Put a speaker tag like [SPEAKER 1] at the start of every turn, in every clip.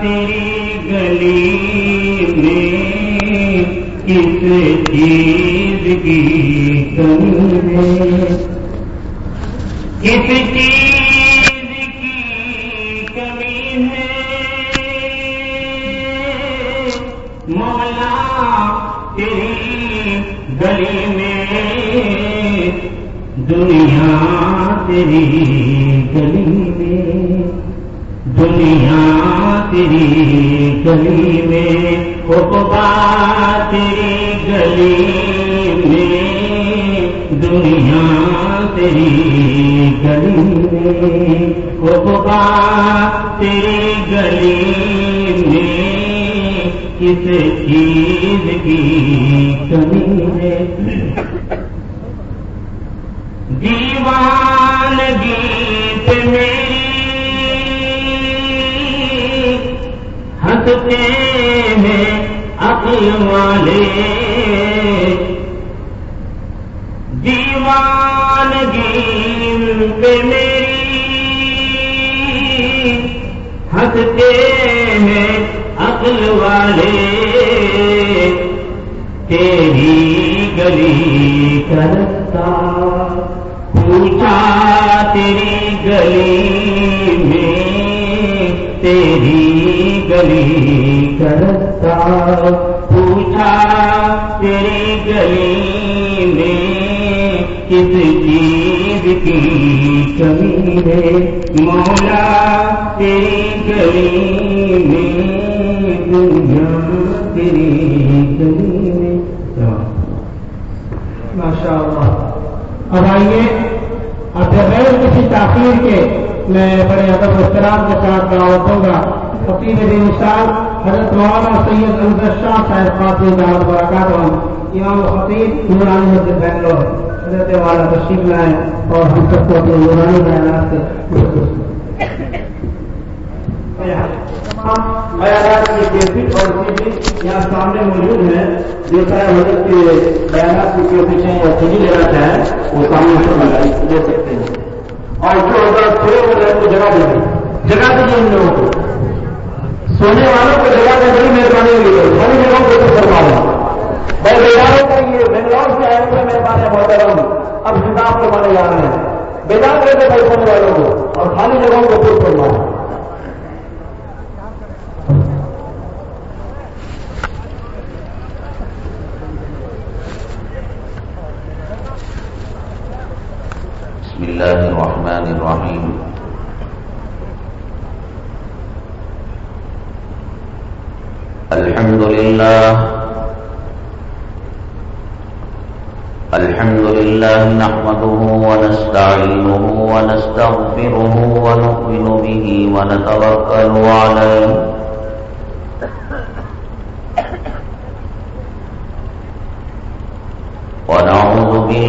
[SPEAKER 1] تیری گلی میں کس چیز کی کمی ہے کس چیز کی کمی ہے۔ مولا تیری گلی میں، دنیا تیری گلی میں۔ دنیا تیری گلی میں اقبا تیری گلی میں۔ دنیا تیری گلی میں اقبا تیری گلی میں۔ کس چیز کی کمی ہے؟ دیوان گیت میری ہنستے ہیں عقل والے۔ دیوان گیت میری ہنستے ہیں عقل والے۔ تیری گلی کرتا پوچھا تیری گلی میں تیری گلی کرتا پوچھا تیری گلی میں کس چیز کی کمی ہے؟ مولا، تیری گلی میں دنیا تیری گلی میں۔
[SPEAKER 2] ماشاء اللہ اب آئیے، اب بغیر کسی تاخیر کے میں بڑے ادب و احترام کے ساتھ دعوت دوں گا۔ خطیب دین مثال حضرت مولانا سید انضر شاہ صاحب خاطر دعوت برکات ہوں امام خطیب نورانی مسجد بنگلور۔ حضرت والا تشریف لائیں اور ہم سب کو اپنے نورانی بیانات سے بیانات کی کیفیت اور چیزیں یہاں سامنے موجود ہیں۔ جو سارے حضرت کے بیانات کی کیفیتیں اور چیزیں لینا چاہیں وہ سامنے سے لے سکتے ہیں۔ اور جو حضرت کھڑے ہو رہے کو جگہ دیں۔ جگہ دیجیے ان لوگوں کو۔ سونے والوں کو جگہ دیں بڑی مہربانی ہوئی ہے ساری جگہوں کو تو فرما دیں میں بیداروں کا یہ بنگلور سے آئے ہوئے مہربانی محترم اب کتاب کو مانے جا رہے۔ ہیں بیدار کرتے بڑے سونے والوں کو اور خالی جگہوں کو پور فرما
[SPEAKER 3] الرحمن الرحيم. الحمد لله الحمد لله نحمده ونستعينه ونستغفره ونؤمن به ونتوكل عليه.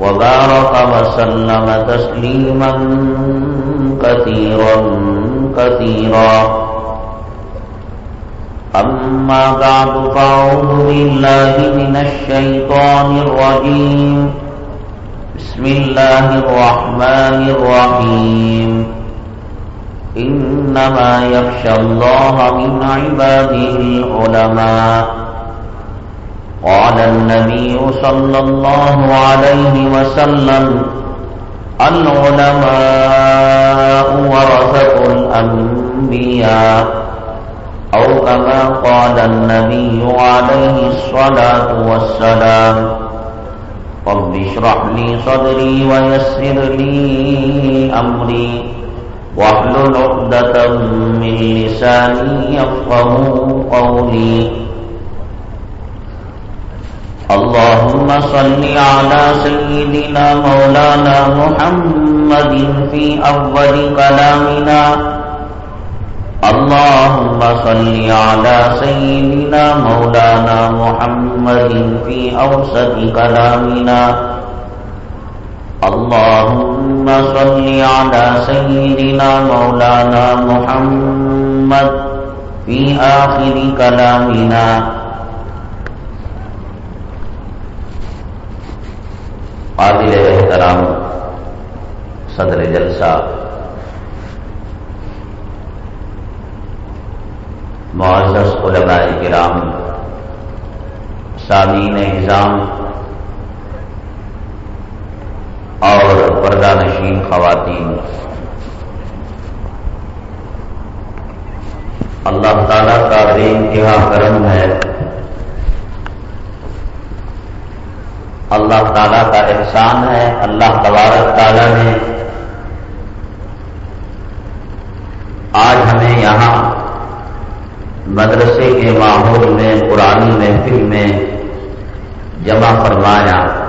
[SPEAKER 3] وبارك وسلم تسليما كثيرا كثيرا. أما بعد، فأعوذ بالله من الشيطان الرجيم. بسم الله الرحمن الرحيم. إنما يخشى الله من عباده العلماء. قال النبي صلى الله عليه وسلم، العلماء ورثة الأنبياء، أو كما قال النبي عليه الصلاة والسلام، رب اشرح لي صدري ويسر لي أمري، واحلل عقدة من لساني يفقه قولي. اللهم صل على سيدنا مولانا محمد في أول كلامنا. اللهم صل على سيدنا مولانا محمد في أوسط كلامنا. اللهم صل على سيدنا مولانا محمد في آخر كلامنا. قابل احترام، صدر جلسہ۔ معزز علماء کرام، سامعین نظام اور پردہ نشین خواتین۔ اللہ تعالیٰ کا بے انتہا کرم ہے۔ اللہ تعالیٰ کا احسان ہے، اللہ تبارک تعالیٰ نے آج ہمیں یہاں مدرسے کے ماحول میں، پرانی محفل میں جمع فرمایا۔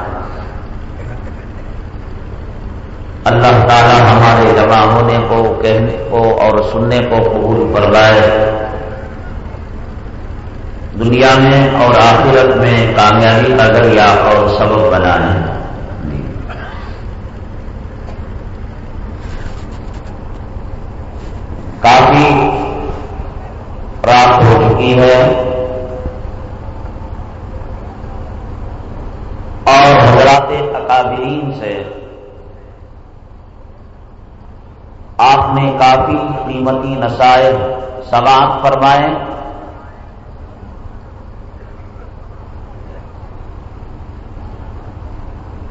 [SPEAKER 3] اللہ تعالی ہمارے جمع ہونے کو، کہنے کو اور سننے کو قبول فرمائے۔ دنیا میں اور آخرت میں کامیابی کا ذریعہ اور سبب بنانے کافی رات ہو چکی ہے اور حضرات اکابرین سے آپ نے کافی قیمتی نسائل سماعت فرمائے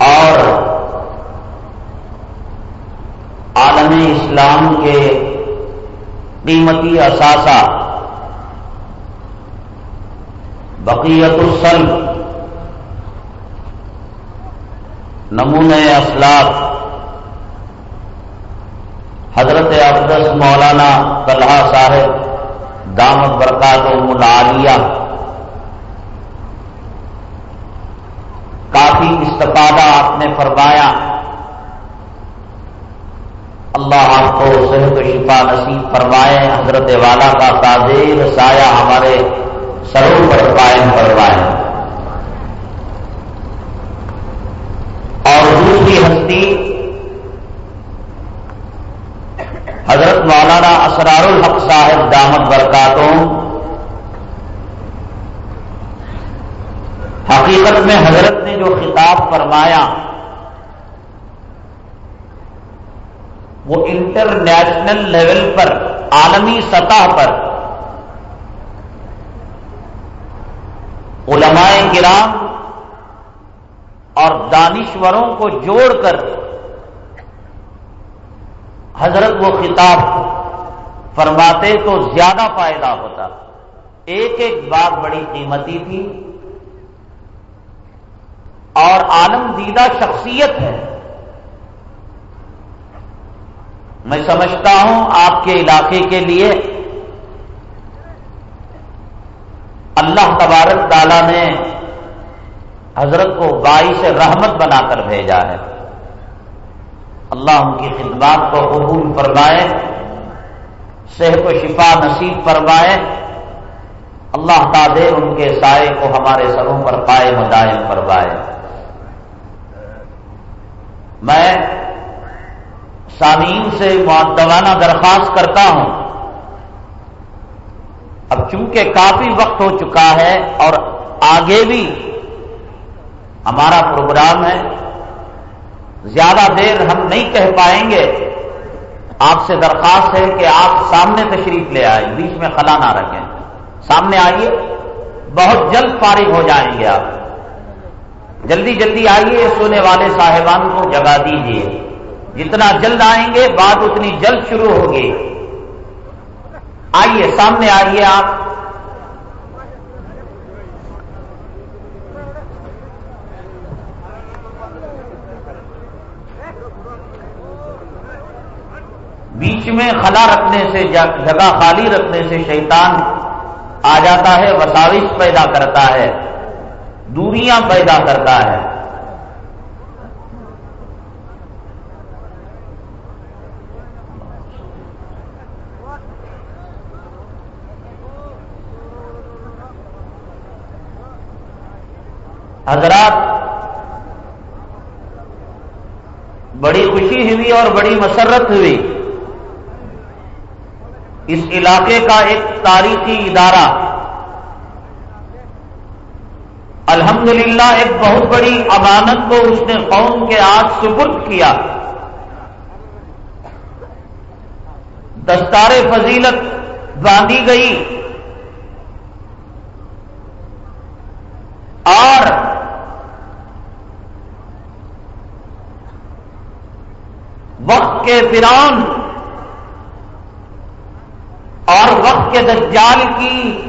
[SPEAKER 3] اور عالم اسلام کے قیمتی اثاثہ۔ بقیت السل نمونۂ اسلاف حضرت ابدس مولانا طلحہ صاحب، دامت برکات و ملالیہ کافی استفادہ آپ نے فرمایا اللہ آپ کو صحت و شفا نصیب فرمائے حضرت والا کا تاجر سایہ ہمارے سروں پر قائم کروائے اور دوسری ہستی حضرت مولانا اسرار الحق صاحب دامت برکاتوں حقیقت میں حضرت نے جو خطاب فرمایا، وہ انٹرنیشنل لیول پر عالمی سطح پر علماء کرام اور دانشوروں کو جوڑ کر حضرت وہ خطاب فرماتے تو زیادہ فائدہ ہوتا۔ ایک ایک بات بڑی قیمتی تھی اور عالم دیدہ شخصیت ہے۔ میں سمجھتا ہوں آپ کے علاقے کے لیے اللہ تبارک تعالیٰ نے حضرت کو باعث رحمت بنا کر بھیجا ہے۔ اللہ ان کی خدمات کو قبول فرمائے، صحت و شفا نصیب فرمائے۔ اللہ تعالی ان کے سائے کو ہمارے سروں پر پائے مدائم فرمائے۔ میں سامعین سے معدوانہ درخواست کرتا ہوں۔ اب چونکہ کافی وقت ہو چکا ہے اور آگے بھی ہمارا پروگرام ہے، زیادہ دیر ہم نہیں کہہ پائیں گے۔ آپ سے درخواست ہے کہ آپ سامنے تشریف لے آئیں، بیچ میں خلا نہ رکھیں۔ سامنے آئیے، بہت جلد فارغ ہو جائیں گے آپ۔ جلدی جلدی آئیے، سونے والے صاحبان کو جگا دیجیے جتنا جلد آئیں گے، بات اتنی جلد شروع ہوگی۔
[SPEAKER 4] آئیے، سامنے آئیے آپ۔ بیچ میں خلا رکھنے سے، جگہ خالی رکھنے سے شیطان آ جاتا ہے وساوش پیدا کرتا ہے، دوریاں پیدا کرتا ہے حضرات بڑی خوشی اور بڑی مسرت ہوئی۔ اس علاقے کا ایک تاریخی ادارہ۔ الحمدللہ، ایک بہت بڑی امانت کو اس نے قوم کے آج سپرد کیا۔ دستار فضیلت باندھی گئی اور وقت کے فران اور وقت کے دجال کی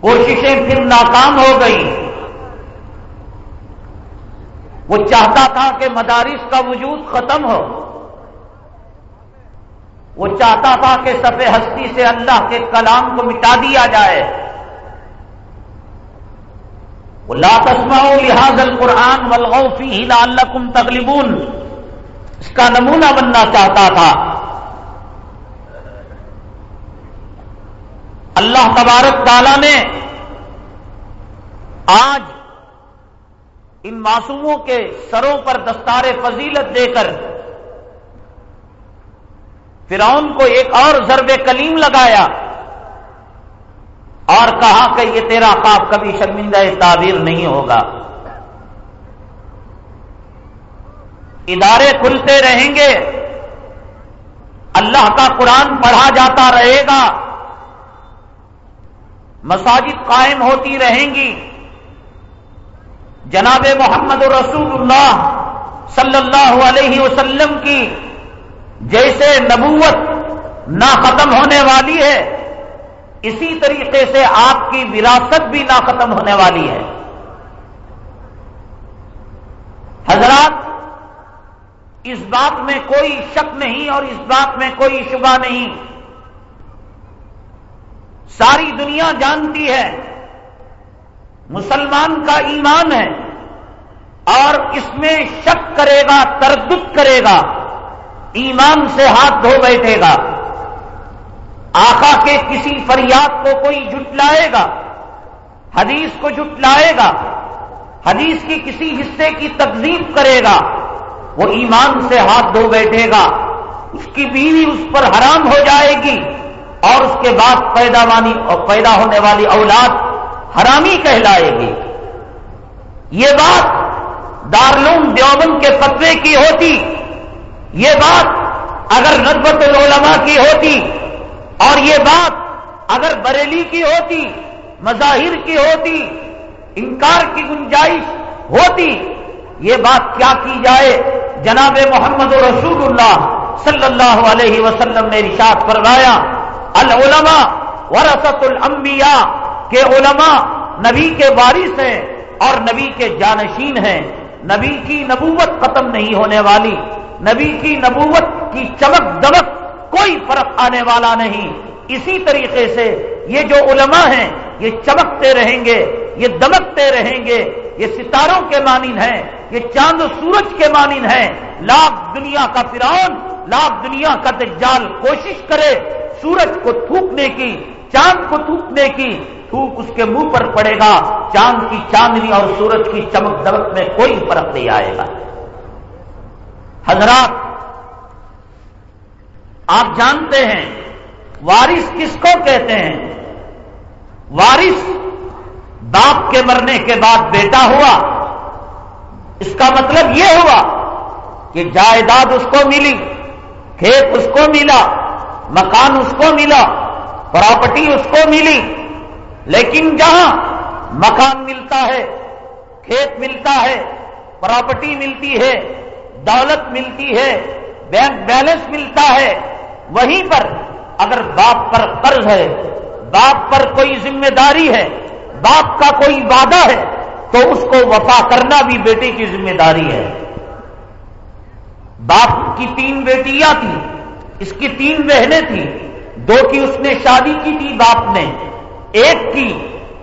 [SPEAKER 4] کوششیں پھر ناکام ہو گئی وہ چاہتا تھا کہ مدارس کا وجود ختم ہو۔ وہ چاہتا تھا کہ سفید ہستی سے اللہ کے کلام کو مٹا دیا جائے۔ وہ لاتسما لحاظ القرآن ولغفی لعلکم تغلبون۔ اس کا نمونہ بننا چاہتا تھا۔ اللہ تبارک تعالیٰ نے آج ان معصوموں کے سروں پر دستار فضیلت دے کر فرعون کو ایک اور ضرب کلیم لگایا اور کہا کہ یہ تیرا خواب کبھی شرمندہ تعبیر نہیں ہوگا۔ ادارے کھلتے رہیں گے، اللہ کا قرآن پڑھا جاتا رہے گا، مساجد قائم ہوتی رہیں گی۔ جناب محمد رسول اللہ صلی اللہ علیہ وسلم کی جیسے نبوت نہ ختم ہونے والی ہے، اسی طریقے سے آپ کی وراثت بھی نہ ختم ہونے والی ہے۔ حضرات اس بات میں کوئی شک نہیں اور اس بات میں کوئی شبہ نہیں۔ ساری دنیا جانتی ہے، مسلمان کا ایمان ہے اور اس میں شک کرے گا، تردد کرے گا، ایمان سے ہاتھ دھو بیٹھے گا۔ آقا کے کسی فریاد کو کوئی جٹلائے گا، حدیث کو جٹلائے گا، حدیث کی کسی حصے کی تکلیف کرے گا۔ وہ ایمان سے ہاتھ دھو بیٹھے گا، اس کی بیوی اس پر حرام ہو جائے گی، اور اس کے بعد پیداوانی اور پیدا ہونے والی اولاد حرامی کہلائے گی۔ یہ بات دارلوم دیوبند کے فتوے کی ہوتی، یہ بات اگر ندبت العلماء کی ہوتی، اور یہ بات اگر بریلی کی ہوتی، مظاہر کی ہوتی، انکار کی گنجائش ہوتی، یہ بات کیا کی جائے؟ جناب محمد رسول اللہ صلی اللہ علیہ وسلم نے رشاد فرمایا، العلماء ورثت الانبیاء کے علماء نبی کے وارث ہیں اور نبی کے جانشین ہیں۔ نبی کی نبوت ختم نہیں ہونے والی، نبی کی نبوت کی چمک دمک کوئی فرق آنے والا نہیں۔ اسی طریقے سے یہ جو علماء ہیں، یہ چمکتے رہیں گے، یہ دمکتے رہیں گے۔ یہ ستاروں کے مانند ہیں، یہ چاند و سورج کے مانند ہیں۔ لاکھ دنیا کا فرعون، لاکھ دنیا کا دجال کوشش کرے سورج کو تھوکنے کی، چاند کو تھوکنے کی۔ تھوک اس کے منہ پر پڑے گا، چاند کی چاندنی اور سورج کی چمک دمک میں کوئی فرق نہیں آئے گا۔ حضرات، آپ جانتے ہیں، وارث کس کو کہتے ہیں؟ وارث باپ کے مرنے کے بعد بیٹا ہوا، اس کا مطلب یہ ہوا کہ جائیداد اس کو ملی، کھیت اس کو ملا، مکان اس کو ملا، پراپرٹی اس کو ملی۔ لیکن جہاں مکان ملتا ہے، کھیت ملتا ہے، پراپرٹی ملتی ہے، دولت ملتی ہے، بینک بیلنس ملتا ہے، وہیں پر اگر باپ پر قرض ہے، باپ پر کوئی ذمہ داری ہے باپ کا کوئی وعدہ ہے تو اس کو وفا کرنا بھی بیٹے کی ذمہ داری ہے۔ باپ کی تین بیٹیاں تھیں، اس کی تین بہنیں تھیں، دو کی اس نے شادی کی تھی باپ نے، ایک کی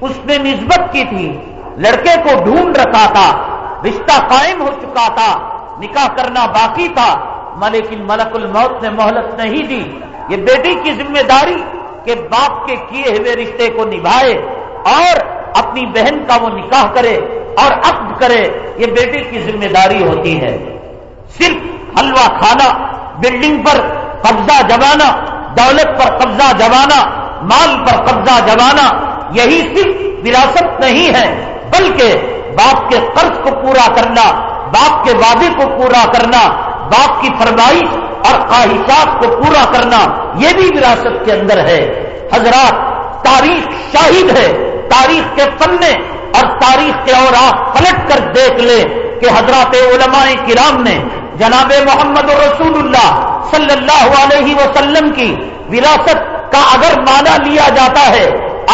[SPEAKER 4] اس نے نسبت کی تھی، لڑکے کو ڈھونڈ رکھا تھا، رشتہ قائم ہو چکا تھا، نکاح کرنا باقی تھا ملیکن ملک الموت نے مہلت نہیں دی۔ یہ بیٹی کی ذمہ داری کہ باپ کے کیے ہوئے رشتے کو نبھائے۔ اور اپنی بہن کا وہ نکاح کرے اور عقد کرے، یہ بیٹی کی ذمہ داری ہوتی ہے۔ صرف حلوہ کھانا، بلڈنگ پر قبضہ جمانا، دولت پر قبضہ جمانا، مال پر قبضہ جمانا، یہی صرف وراثت نہیں ہے، بلکہ باپ کے قرض کو پورا کرنا، باپ کے وعدے کو پورا کرنا، باپ کی فرمائش اور خواہشات کو پورا کرنا، یہ بھی وراثت کے اندر ہے۔ حضرات، تاریخ شاہد ہے۔ تاریخ کے پنے اور تاریخ کے اور آپ پلٹ کر دیکھ لیں کہ حضرات علماء کرام نے جناب محمد رسول اللہ صلی اللہ علیہ وسلم کی وراثت کا اگر مانا لیا جاتا ہے،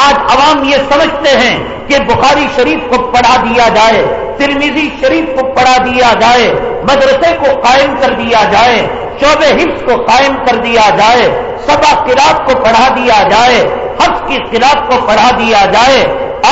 [SPEAKER 4] آج عوام یہ سمجھتے ہیں کہ بخاری شریف کو پڑھا دیا جائے ترمیزی شریف کو پڑھا دیا جائے، مدرسے کو قائم کر دیا جائے، شعب حفظ کو قائم کر دیا جائے، سبا قراب کو پڑھا دیا جائے حفظ کی قراب کو پڑھا دیا جائے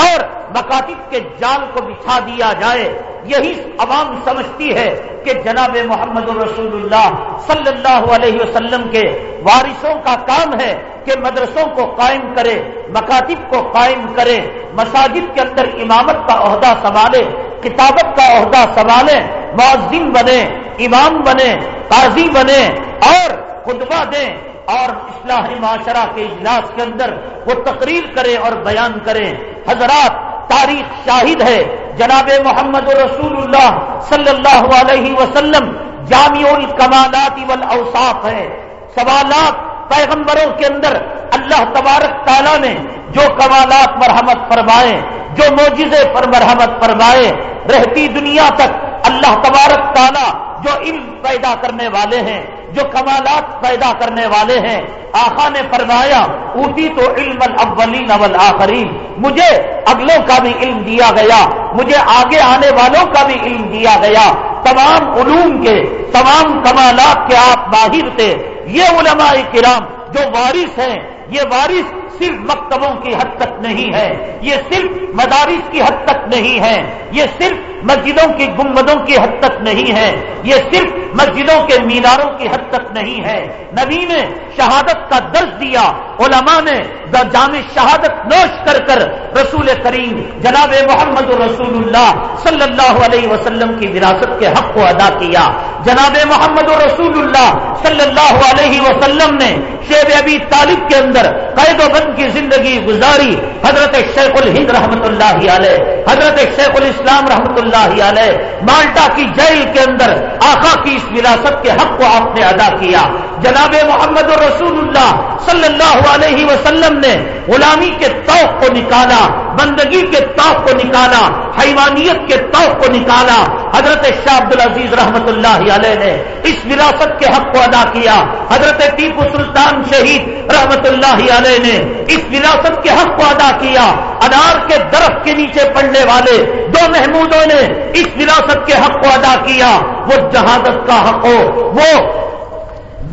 [SPEAKER 4] اور مکاتب کے جال کو بچھا دیا جائے۔ یہی عوام سمجھتی ہے کہ جناب محمد رسول اللہ صلی اللہ علیہ وسلم کے وارثوں کا کام ہے کہ مدرسوں کو قائم کرے، مکاتب کو قائم کرے، مساجد کے اندر امامت کا عہدہ سنبھالے، کتابت کا عہدہ سنبھالے معذم بنے، امام بنے، قاضی بنے اور خطبہ دیں۔ اور اصلاح معاشرہ کے اجلاس کے اندر وہ تقریر کرے اور بیان کرے حضرات، تاریخ شاہد ہے۔ جناب محمد رسول اللہ صلی اللہ علیہ وسلم، جامع الکمالات والاوصاف ہے۔ سوالات پیغمبروں کے اندر اللہ تبارک تعالیٰ نے جو کمالات مرحمت فرمائے، جو موجزے پر مرحمت فرمائے، رہتی دنیا تک اللہ تبارک تعالیٰ جو علم پیدا کرنے والے ہیں۔ جو کمالات پیدا کرنے والے ہیں۔ آخا نے فرمایا اوٹی تو علم الاولین والآخرین۔ مجھے اگلوں کا بھی علم دیا گیا۔ مجھے آگے آنے والوں کا بھی علم دیا گیا۔ تمام علوم کے، تمام کمالات کے آپ ماہر تھے۔ یہ علماء کرام جو وارث ہیں، یہ وارث صرف مکتبوں کی حد تک نہیں ہے۔ یہ صرف مدارس کی حد تک نہیں ہے۔ یہ صرف مسجدوں کی گمبدوں کی حد تک نہیں ہے۔ یہ صرف مسجدوں کے میناروں کی حد تک نہیں ہے۔ نبی نے شہادت کا درس دیا، علماء نے جامع شہادت نوش کر کر رسول کریم جناب محمد رسول اللہ صلی اللہ علیہ وسلم کی وراثت کے حق کو ادا کیا۔ جناب محمد رسول اللہ صلی اللہ علیہ وسلم نے شیب ابی طالب کے اندر قید و بند کی زندگی گزاری۔ حضرت شیخ الہند رحمت اللہ علیہ، حضرت شیخ الاسلام رحمت اللہ اللہ علیہ، مالٹا کی جیل کے اندر آقا کی اس وراثت کے حق کو آپ نے ادا کیا۔ جناب محمد رسول اللہ صلی اللہ علیہ وسلم نے غلامی کے توق کو نکالا۔ بندگی کے توق کو نکالا، حیوانیت کے توق کو نکالا۔ حضرت شاہ عبد العزیز رحمت اللہ علیہ نے اس وراثت کے حق کو ادا کیا۔ حضرت ٹیپو سلطان شہید رحمت اللہ علیہ نے اس وراثت کے حق کو ادا کیا۔ انار کے درخت کے نیچے پڑنے والے دو محمودوں نے اس وراثت کے حق کو ادا کیا۔ وہ جہادت کا حق ہو، وہ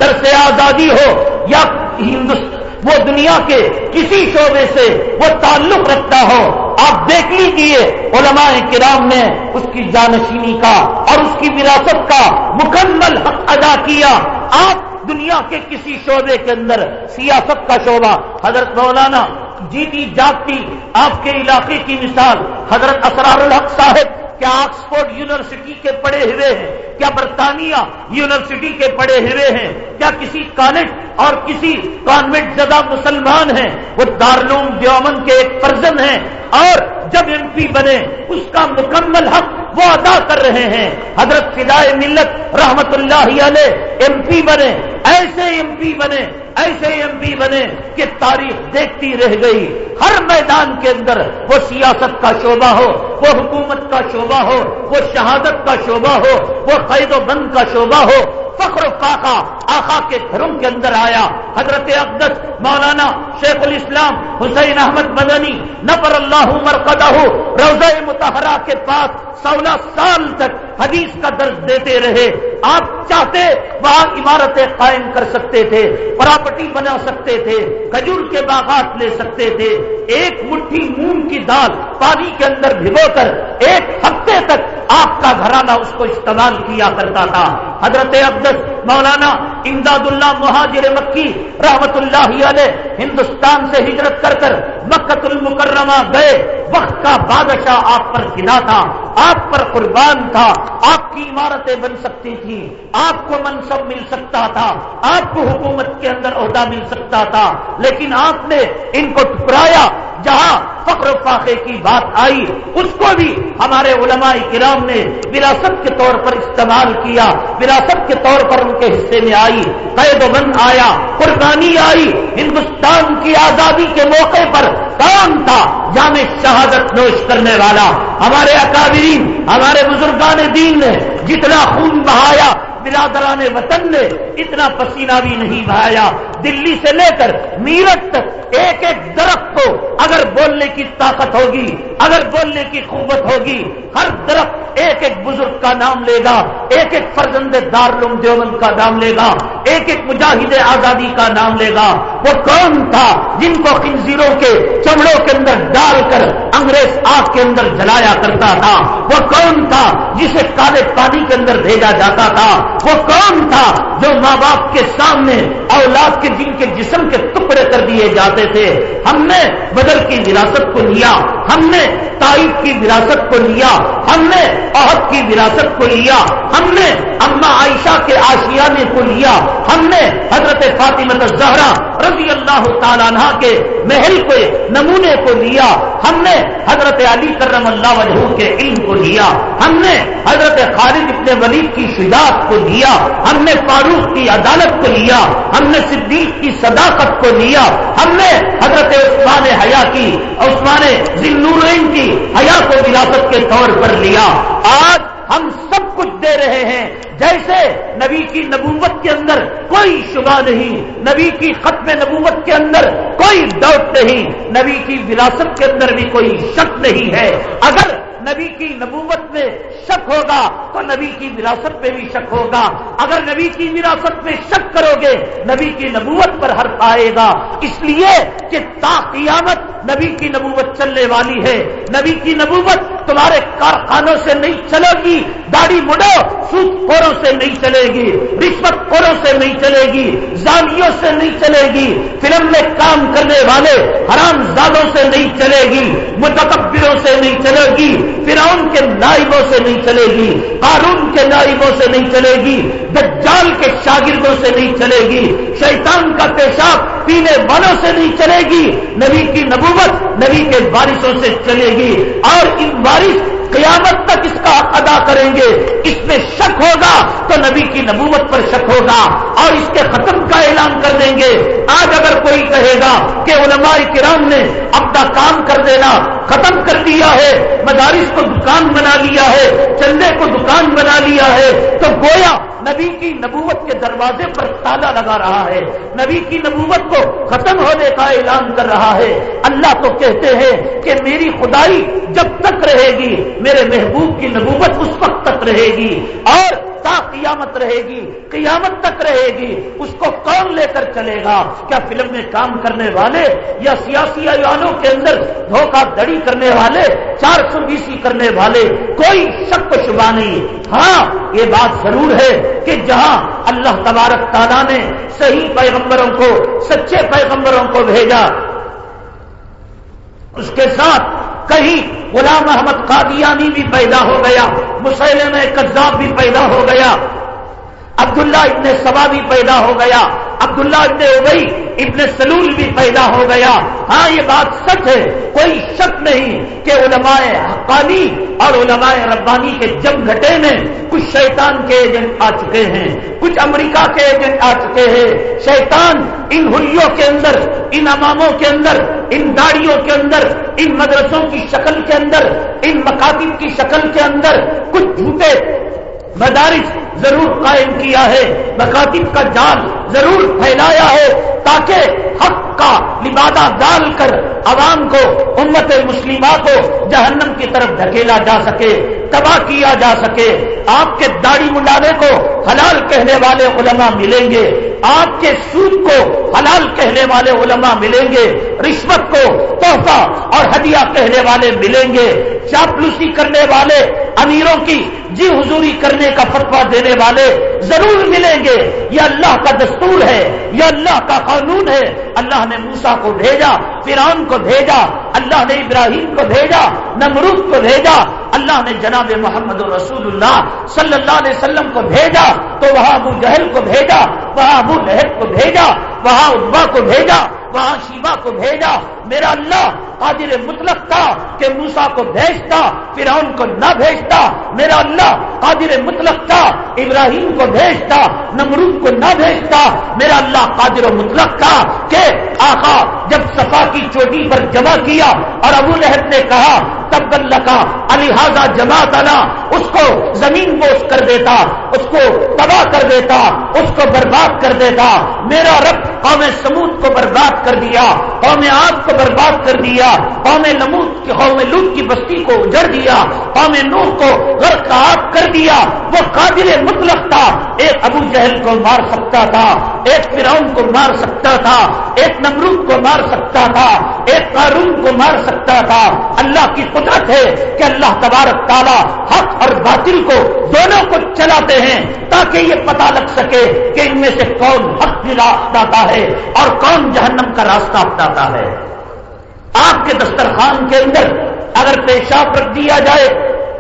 [SPEAKER 4] درس آزادی ہو یا ہندوستان وہ دنیا کے کسی شعبے سے وہ تعلق رکھتا ہو، آپ دیکھ لیجیے علماء کرام نے اس کی جانشینی کا اور اس کی وراثت کا مکمل حق ادا کیا۔ آپ دنیا کے کسی شعبے کے اندر سیاست کا شعبہ، حضرت مولانا جیتی جاگتی، آپ کے علاقے کی مثال، حضرت اسرار الحق صاحب، کیا آکسفورڈ یونیورسٹی کے پڑھے ہوئے ہیں کیا برطانیہ یونیورسٹی کے پڑھے ہوئے ہیں کیا کسی کالج اور کسی کانوینٹ زدہ مسلمان ہیں، وہ دارلوم دیومن کے ایک پرزن ہیں۔ اور جب ایم پی بنے، اس کا مکمل حق وہ ادا کر رہے ہیں۔ حضرت فدائے ملت رحمت اللہ علیہ ایم پی بنے، ایسے ایم پی بنے، ایسے ایم پی بنے کہ تاریخ دیکھتی رہ گئی۔ ہر میدان کے اندر وہ سیاست کا شعبہ ہو، وہ حکومت کا شعبہ ہو، وہ شہادت کا شعبہ ہو، وہ قید و بند کا شعبہ ہو فخر فاقا آخا کے گھروں کے اندر آیا۔ حضرت اقدس، مولانا شیخ الاسلام حسین احمد مدنی نفر اللہ مرکدہ روزہ متحرہ کے پاس سولہ سال تک حدیث کا درج دیتے رہے۔ آپ چاہتے وہاں عمارتیں قائم کر سکتے تھے، پراپرٹی بنا سکتے تھے، کھجور کے باغات لے سکتے تھے۔ ایک مٹھی مونگ کی دال پانی کے اندر بھگو کر ایک ہفتے تک آپ کا گھرانہ اس کو استعمال کیا کرتا تھا۔ حضرت عبدس مولانا امداد اللہ مہاجر مکی رحمت اللہ علیہ ہندوستان سے ہجرت کر کر مکت المکرمہ گئے، وقت کا بادشاہ آپ پر گنا تھا، آپ پر قربان تھا، آپ کی عمارتیں بن سکتی تھی آپ کو منصب مل سکتا تھا، آپ کو حکومت کے اندر عہدہ مل سکتا تھا، لیکن آپ نے ان کو ٹکرایا جہاں فخر و فاقے کی بات آئی، اس کو بھی ہمارے علماء کرام نے وراثت کے طور پر استعمال کیا۔ وراثت کے طور پر ان کے حصے میں آئی، قید و بند آیا، قربانی آئی، ہندوستان کی آزادی کے موقع پر کام تھا جامع شہادت نوش کرنے والا۔ ہمارے اکابرین، ہمارے بزرگان دین نے جتنا خون بہایا برادران وطن نے اتنا پسینہ بھی نہیں بہایا دلی سے لے کر میرٹ تک ایک ایک درخت کو اگر بولنے کی طاقت ہوگی، اگر بولنے کی قوت ہوگی، ہر درخت ایک ایک بزرگ کا نام لے گا، ایک ایک فرزند دارلوم دیوبند کا نام لے گا، ایک ایک مجاہد آزادی کا نام لے گا۔ وہ کون تھا جن کو خنزیروں کے چمڑوں کے اندر ڈال کر انگریز آگ کے اندر جلایا کرتا تھا؟ وہ کون تھا جسے کالے پانی کے اندر بھیجا جاتا تھا؟ وہ کون تھا جو ماں باپ کے سامنے اولاد کے جن کے جسم کے ٹکڑے کر دیے جاتے تھے۔ ہم نے بدل کی وراثت کو لیا، ہم نے تائف کی وراثت کو لیا، ہم نے عہد کی وراثت کو لیا، ہم نے اما عائشہ کے آشیانے کو لیا، ہم نے حضرت فاطمت زہرا رضی اللہ تعالیٰ عنہ کے محل کے نمونے کو لیا، ہم نے حضرت علی کرم اللہ وجہ کے علم کو لیا، ہم نے حضرت خالد ابن ولید کی شجاعت کو لیا۔ ہم نے فاروق کی عدالت کو لیا، ہم نے صدیق کی صداقت کو لیا، ہم نے حضرت عثمان حیا کی، عثمان ذلورین کی حیا کو وراثت کے طور پر لیا۔ آج ہم سب کچھ دے رہے ہیں۔ جیسے نبی کی نبوت کے اندر کوئی شبہ نہیں، نبی کی ختم نبوت کے اندر کوئی ڈاؤٹ نہیں، نبی کی وراثت کے اندر بھی کوئی شک نہیں ہے۔ اگر نبی کی نبوت میں شک ہوگا تو نبی کی وراثت میں بھی شک ہوگا۔ اگر نبی کی وراثت میں شک کرو گے، نبی کی نبوت پر حرف آئے گا۔ اس لیے کہ تا قیامت نبی کی نبوت چلنے والی ہے۔ نبی کی نبوت تمہارے کارخانوں سے نہیں چلے گی داڑھی مڈو سود خوروں سے نہیں چلے گی رشوت خوروں سے نہیں چلے گی زانیوں سے نہیں چلے گی فلم میں کام کرنے والے حرام زادوں سے نہیں چلے گی متکبروں سے نہیں چلے گی فرعون کے نائبوں سے نہیں چلے گی قارون کے نائبوں سے نہیں چلے گی دجال کے شاگردوں سے نہیں چلے گی شیطان کا پیشاب پینے والوں سے نہیں چلے گی نبی کی نبوت نبی کے بارشوں سے چلے گی اور ان بارش قیامت تک اس کا ادا کریں گے۔ اس میں شک ہوگا تو نبی کی نبوت پر شک ہوگا اور اس کے ختم کا اعلان کر دیں گے۔ آج اگر کوئی کہے گا کہ علماء کرام نے اپنا کام کر دینا، ختم کر دیا ہے، مدارس کو دکان بنا لیا ہے، چندے کو دکان بنا لیا ہے، تو گویا نبی کی نبوت کے دروازے پر تالا لگا رہا ہے۔ نبی کی نبوت کو ختم ہونے کا اعلان کر رہا ہے۔ اللہ تو کہتے ہیں کہ میری خدائی جب تک رہے گی میرے محبوب کی نبوت اس وقت تک رہے گی اور تا قیامت رہے گی، قیامت تک رہے گی۔ اس کو کون لے کر چلے گا؟ کیا فلم میں کام کرنے والے یا سیاسی ایوانوں کے اندر دھوکہ دڑی کرنے والے، چار سو بیسی کرنے والے؟ کوئی شک شبہ نہیں۔ ہاں یہ بات ضرور ہے کہ جہاں اللہ تبارک تعالیٰ نے صحیح پیغمبروں کو، سچے پیغمبروں کو بھیجا، اس کے ساتھ کہیں غلام احمد قادیانی بھی پیدا ہو گیا مسلم کذاب بھی پیدا ہو گیا، عبداللہ ابن سبا بھی پیدا ہو گیا عبداللہ ابن ابئی ابن سلول بھی پیدا ہو گیا۔ ہاں یہ بات سچ ہے۔ کوئی شک نہیں کہ علماء حقانی اور علماء ربانی کے جم گھٹے میں کچھ شیطان کے ایجنٹ آ چکے ہیں، کچھ امریکہ کے ایجنٹ آ چکے ہیں۔ شیطان ان ہولیوں کے اندر، ان اماموں کے اندر، ان داڑیوں کے اندر، ان مدرسوں کی شکل کے اندر، ان مکاتب کی شکل کے اندر کچھ جھوٹے مدارس ضرور قائم کیا ہے۔ مکاتب کا جال ضرور پھیلایا ہے تاکہ حق کا لبادہ ڈال کر عوام کو، امت مسلمہ کو جہنم کی طرف دھکیلا جا سکے، تباہ کیا جا سکے۔ آپ کے داڑھی منڈانے کو حلال کہنے والے علماء ملیں گے۔ آپ کے سود کو حلال کہنے والے علماء ملیں گے۔ رشوت کو تحفہ اور ہدیہ کہنے والے ملیں گے۔ چاپلوسی کرنے والے امیروں کی جی حضوری کرنے کا فتوا دینے والے ضرور ملیں گے۔ یہ اللہ کا دستور ہے، یہ اللہ کا قانون ہے۔ اللہ نے موسا کو بھیجا فران کو بھیجا، اللہ نے ابراہیم کو بھیجا، نمرود کو بھیجا۔ اللہ نے جناب محمد رسول اللہ صلی اللہ علیہ وسلم کو بھیجا، تو وہاں ابو جہل کو بھیجا، وہاں ابو لہب کو بھیجا، وہاں ادبا کو بھیجا، وہاں شیبا کو بھیجا۔ میرا اللہ قادر مطلق تھا کہ موسا کو بھیجتا، فرعون کو نہ بھیجتا۔ میرا اللہ قادر مطلق تھا، ابراہیم کو بھیجتا، نمرود کو نہ بھیجتا۔ میرا اللہ قادر مطلق تھا کہ آقا جب صفا کی چوٹی پر جمع کیا اور ابو لہب نے کہا تب اللہ الحاظہ جمع تلا اس کو زمین بوس کر دیتا، اس کو تباہ کر دیتا، اس کو برباد کر دیتا۔ میرا رب قوم سمود کو برباد کر دیا، قوم آگ کو برباد کر دیا، قوم نمود کی قوم لوٹ کی بستی کو اجڑ دیا، قوم نور کو غرق آگ کر دیا۔ وہ قابل مطلق تھا ایک ابو جہل کو مار سکتا تھا، ایک فرعون کو مار سکتا تھا، ایک نمرود کو مار سکتا تھا، ایک قارون کو مار سکتا تھا۔ اللہ کی قدرت ہے کہ اللہ تبارک تعالیٰ حق اور باطل کو دونوں کو چلاتے ہیں تاکہ یہ پتا لگ سکے کہ ان میں سے کون حق اپناتا ہے اور کون جہنم کا راستہ اپناتا ہے۔ آپ کے دسترخوان کے اندر اگر پیشاب رکھ دیا جائے،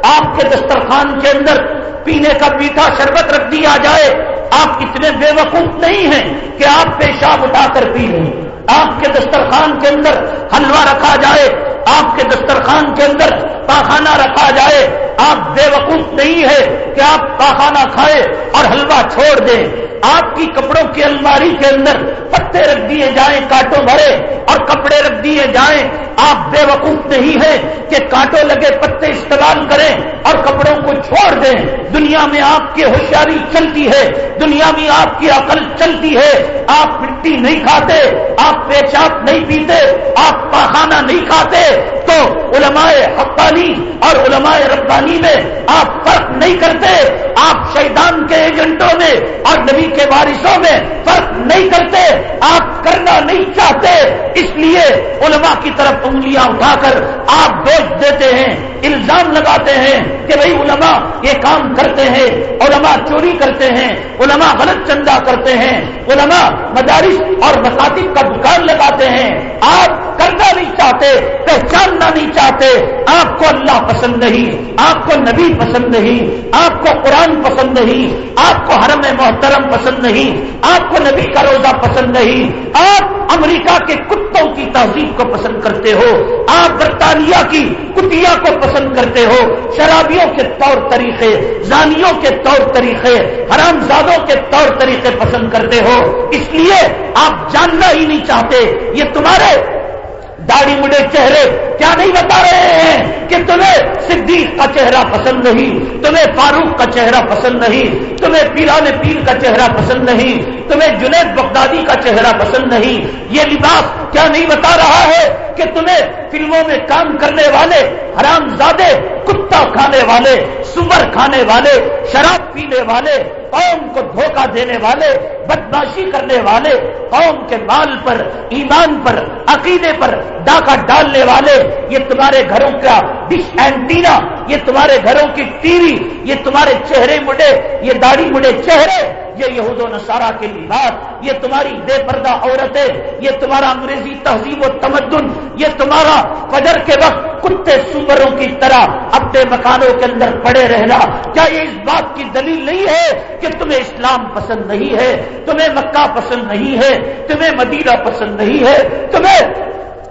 [SPEAKER 4] آپ کے دسترخوان کے اندر پینے کا میٹھا شربت رکھ دیا جائے۔ آپ اتنے بے وقوف نہیں ہیں کہ آپ پیشاب اٹھا کر پی لیں۔ آپ کے دسترخوان کے اندر حلوہ رکھا جائے۔ آپ کے دسترخوان کے اندر پاخانہ رکھا جائے، آپ بے وقوف نہیں ہے کہ آپ پاخانہ کھائے اور حلوہ چھوڑ دیں۔ آپ کی کپڑوں کی الماری کے اندر پتے رکھ دیے جائیں، کانٹوں بھرے اور کپڑے رکھ دیے جائیں۔ آپ بے وقوف نہیں ہیں کہ کانٹوں لگے پتے استعمال کریں اور کپڑوں کو چھوڑ دیں۔ دنیا میں آپ کی ہوشیاری چلتی ہے، دنیا میں آپ کی عقل چلتی ہے۔ آپ مٹی نہیں کھاتے، آپ پیشاب نہیں پیتے، آپ پاخانہ نہیں کھاتے۔ تو علماء حقانی اور علماء ربانی میں آپ فرق نہیں کرتے۔ آپ شیطان کے ایجنٹوں میں اور نبی کے وارثوں میں فرق نہیں کرتے۔ آپ کرنا نہیں چاہتے۔ اس لیے علماء کی طرف انگلیاں اٹھا کر آپ دوست دیتے ہیں، الزام لگاتے ہیں کہ بھائی علماء یہ کام کرتے ہیں، علماء چوری کرتے ہیں، علماء غلط چندہ کرتے ہیں، علماء مدارس اور مکاتب کا دکان لگاتے ہیں۔ آپ کرنا نہیں چاہتے، پہچاننا نہیں چاہتے۔ آپ کو اللہ پسند نہیں، آپ کو نبی پسند نہیں، آپ کو قرآن پسند نہیں، آپ کو حرم محترم پسند نہیں، آپ کو نبی کا روزہ پسند نہیں۔ آپ امریکہ کے کتوں کی تہذیب کو پسند کرتے ہو، آپ برطانیہ کی کتیا کو پسند کرتے ہو۔ شرابیوں کے طور طریقے، زانیوں کے طور طریقے حرام زادوں کے طور طریقے پسند کرتے ہو۔ اس لیے آپ جاننا ہی نہیں چاہتے، یہ تمہارے داڑھی مڈے چہرے کیا نہیں بتا رہے ہیں کہ تمہیں صدیق کا چہرہ پسند نہیں، تمہیں فاروق کا چہرہ پسند نہیں، تمہیں پیران پیر کا چہرہ پسند نہیں، تمہیں جنید بغدادی کا چہرہ پسند نہیں۔ یہ لباس کیا نہیں بتا رہا ہے کہ تمہیں فلموں میں کام کرنے والے، حرام زادے، کتا کھانے والے، سور کھانے والے، شراب پینے والے قوم کو دھوکہ دینے والے، بدماشی کرنے والے، قوم کے مال پر، ایمان پر، عقیدے پر ڈاکہ ڈالنے والے، یہ تمہارے گھروں کا ڈش اینٹینا، یہ تمہارے گھروں کی ٹی وی، یہ تمہارے چہرے مڈے، یہ داڑھی مڈے چہرے یہ یہود و نصارہ کے لباس یہ تمہاری بے پردہ عورتیں، یہ تمہارا انگریزی تہذیب و تمدن، یہ تمہارا فجر کے وقت کتے سوروں کی طرح اپنے مکانوں کے اندر پڑے رہنا۔ کیا یہ اس بات کی دلیل نہیں ہے کہ تمہیں اسلام پسند نہیں ہے، تمہیں مکہ پسند نہیں ہے، تمہیں مدینہ پسند نہیں ہے، تمہیں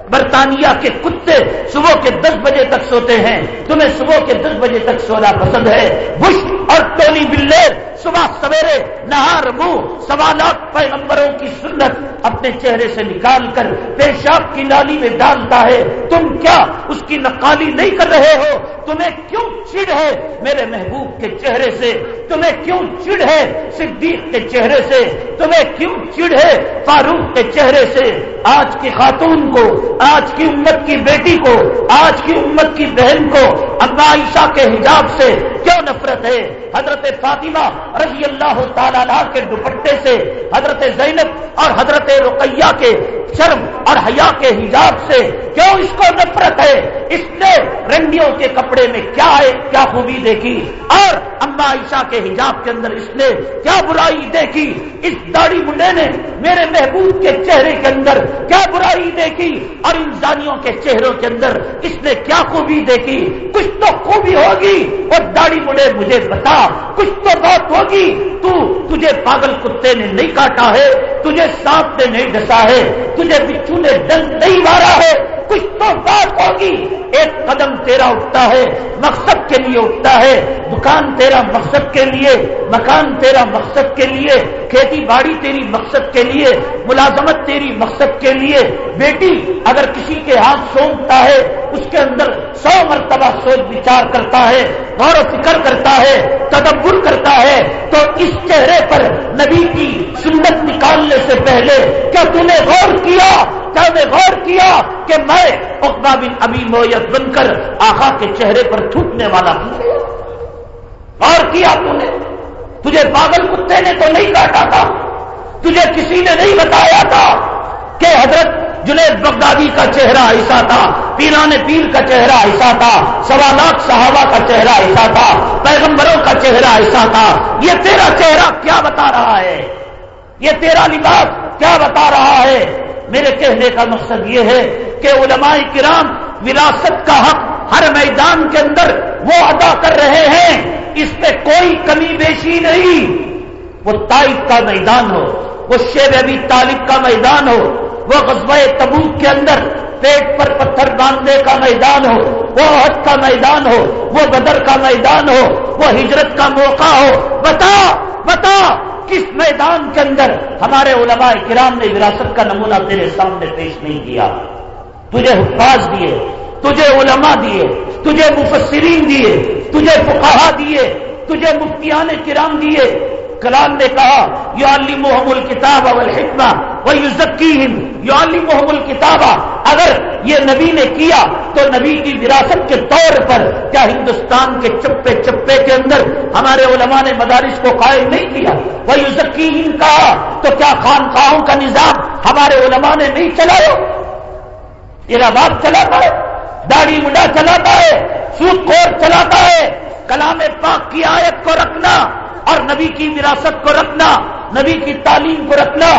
[SPEAKER 4] برطانیہ کے کتے صبح کے دس بجے تک سوتے ہیں۔ تمہیں صبح کے دس بجے تک سونا پسند ہے۔ بش اور ٹونی بلیر صبح سویرے نہار منہ سوالات پیغمبروں کی سنت اپنے چہرے سے نکال کر پیشاب کی نالی میں ڈالتا ہے۔ تم کیا اس کی نقالی نہیں کر رہے ہو؟ تمہیں کیوں چڑ ہے میرے محبوب کے چہرے سے؟ تمہیں کیوں چڑ ہے صدیق کے چہرے سے؟ تمہیں کیوں چڑ ہے فاروق کے چہرے سے؟ آج کی خاتون کو آج کی امت کی بیٹی کو، آج کی امت کی بہن کو ابا عائشہ کے حجاب سے کیوں نفرت ہے؟ حضرت فاطمہ رضی اللہ تعالیٰ کے دوپٹے سے، حضرت زینب اور حضرت رقیہ کے شرم اور حیا کے حجاب سے کیوں اس کو نفرت ہے؟ اس نے رنڈیوں کے کپڑے میں کیا ہے کیا خوبی دیکھی؟ اور اما عائشہ کے حجاب کے اندر اس نے کیا برائی دیکھی؟ اس داڑھی منڈے نے میرے محبوب کے چہرے کے اندر کیا برائی دیکھی؟ اور ان زانیوں کے چہروں کے اندر اس نے کیا خوبی دیکھی؟ کچھ تو خوبی ہوگی، اور داڑھی منڈے مجھے بتا، کچھ تو بات ہوگی۔ تو تجھے پاگل کتے نے نہیں کاٹا ہے، تجھے سانپ نے نہیں ڈسا ہے، تجھے بچو نے ڈنگ نہیں مارا ہے کچھ تو بات ہوگی۔ ایک قدم تیرا اٹھتا ہے، مقصد کے لیے اٹھتا ہے۔ دکان تیرا مقصد کے لیے، مکان تیرا مقصد کے لیے، کھیتی باڑی تیری مقصد کے لیے، ملازمت تیری مقصد کے لیے۔ بیٹی، اگر کسی کے ہاتھ سونپتا ہے، اس کے اندر سو مرتبہ سوچ بچار کرتا ہے، غور و فکر کرتا ہے، تدبر کرتا ہے، تو اس چہرے پر نبی کی سنت نکالنے سے پہلے کیا تم نے غور کیا؟ کیا نے غور کیا کہ میں اقبا بن ابھی مویت بن کر آخا کے چہرے پر تھوکنے والا ہوں۔ غور کیا تم نے؟ تجھے پاگل کتے نے تو نہیں کاٹا تھا؟ تجھے کسی نے نہیں بتایا تھا کہ حضرت جنید بغدادی کا چہرہ ایسا تھا پیران پیر کا چہرہ ایسا تھا، سوا لاکھ صحابہ کا چہرہ ایسا تھا، پیغمبروں کا چہرہ ایسا تھا۔ یہ تیرا چہرہ کیا بتا رہا ہے؟ یہ تیرا لباس کیا بتا رہا ہے؟ میرے کہنے کا مقصد یہ ہے کہ علماء کرام وراثت کا حق ہر میدان کے اندر وہ ادا کر رہے ہیں، اس پہ کوئی کمی بیشی نہیں۔ وہ تائف کا میدان ہو، وہ شیب ابھی طالب کا میدان ہو، وہ غزوہ تبوک کے اندر پیٹ پر پتھر باندھنے کا میدان ہو، وہ عہد کا میدان ہو، وہ بدر کا میدان ہو، وہ ہجرت کا موقع ہو۔ بتا بتا۔ کس میدان کے اندر ہمارے علماء کرام نے وراثت کا نمونہ تیرے سامنے پیش نہیں کیا؟ تجھے حفاظ دیے، تجھے علماء دیے، تجھے مفسرین دیے، تجھے فقہا دیے، تجھے مفتیان کرام دیے۔ کلام نے کہا یو علی محمل کتاب اول حکمہ وہ یوزکی ہند یو علی محمل کتاب اگر یہ نبی نے کیا تو نبی کی وراثت کے طور پر کیا ہندوستان کے چپے چپے کے اندر ہمارے علماء نے مدارس کو قائم نہیں کیا؟ وہ یوزکی ہند کہا، تو کیا خانقاہوں کا نظام ہمارے علماء نے نہیں چلایا؟ یہ چلاتا ہے، داڑھی مڈا چلاتا ہے سوت کور چلاتا ہے، کلام پاک کی آیت کو رکھنا اور نبی کی وراثت کو رکھنا، نبی کی تعلیم کو رکھنا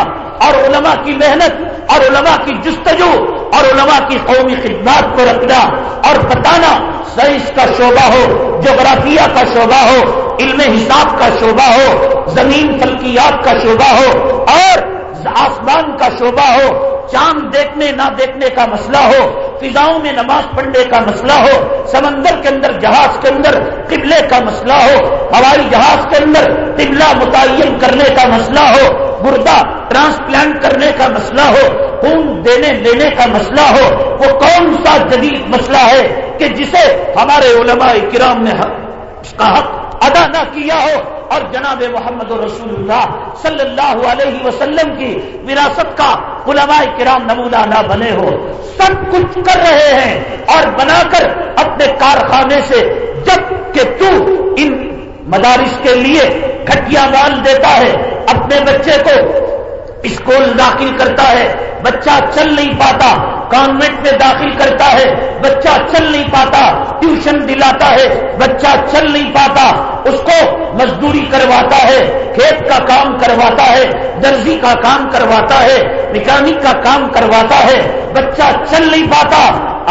[SPEAKER 4] اور علماء کی محنت اور علماء کی جستجو اور علماء کی قومی خدمات کو رکھنا اور بتانا سائنس کا شعبہ ہو، جغرافیہ کا شعبہ ہو، علم حساب کا شعبہ ہو، زمین فلکیات کا شعبہ ہو اور آسمان کا شعبہ ہو چاند دیکھنے نہ دیکھنے کا مسئلہ ہو، فضاؤں میں نماز پڑھنے کا مسئلہ ہو، سمندر کے اندر جہاز کے اندر قبلے کا مسئلہ ہو، ہوائی جہاز کے اندر قبلہ متعین کرنے کا مسئلہ ہو گردہ ٹرانسپلانٹ کرنے کا مسئلہ ہو، خون دینے لینے کا مسئلہ ہو، وہ کون سا جدید مسئلہ ہے کہ جسے ہمارے علماء کرام نے اس کا حق ادا نہ کیا ہو؟ اور جناب محمد رسول اللہ صلی اللہ علیہ وسلم کی وراثت کا علماء کرام نمونہ نہ بنے ہو۔ سب کچھ کر رہے ہیں اور بنا کر اپنے کارخانے سے جبکہ تو ان مدارس کے لیے گھٹیا مال دیتا ہے، اپنے بچے کو اسکول داخل کرتا ہے، بچہ چل نہیں پاتا۔ کانوینٹ میں داخل کرتا ہے، بچہ چل نہیں پاتا، ٹیوشن دلاتا ہے، بچہ چل نہیں پاتا، اس کو مزدوری کرواتا ہے، کھیت کا کام کرواتا ہے، درزی کا کام کرواتا ہے میکینک کا کام کرواتا ہے، بچہ چل نہیں پاتا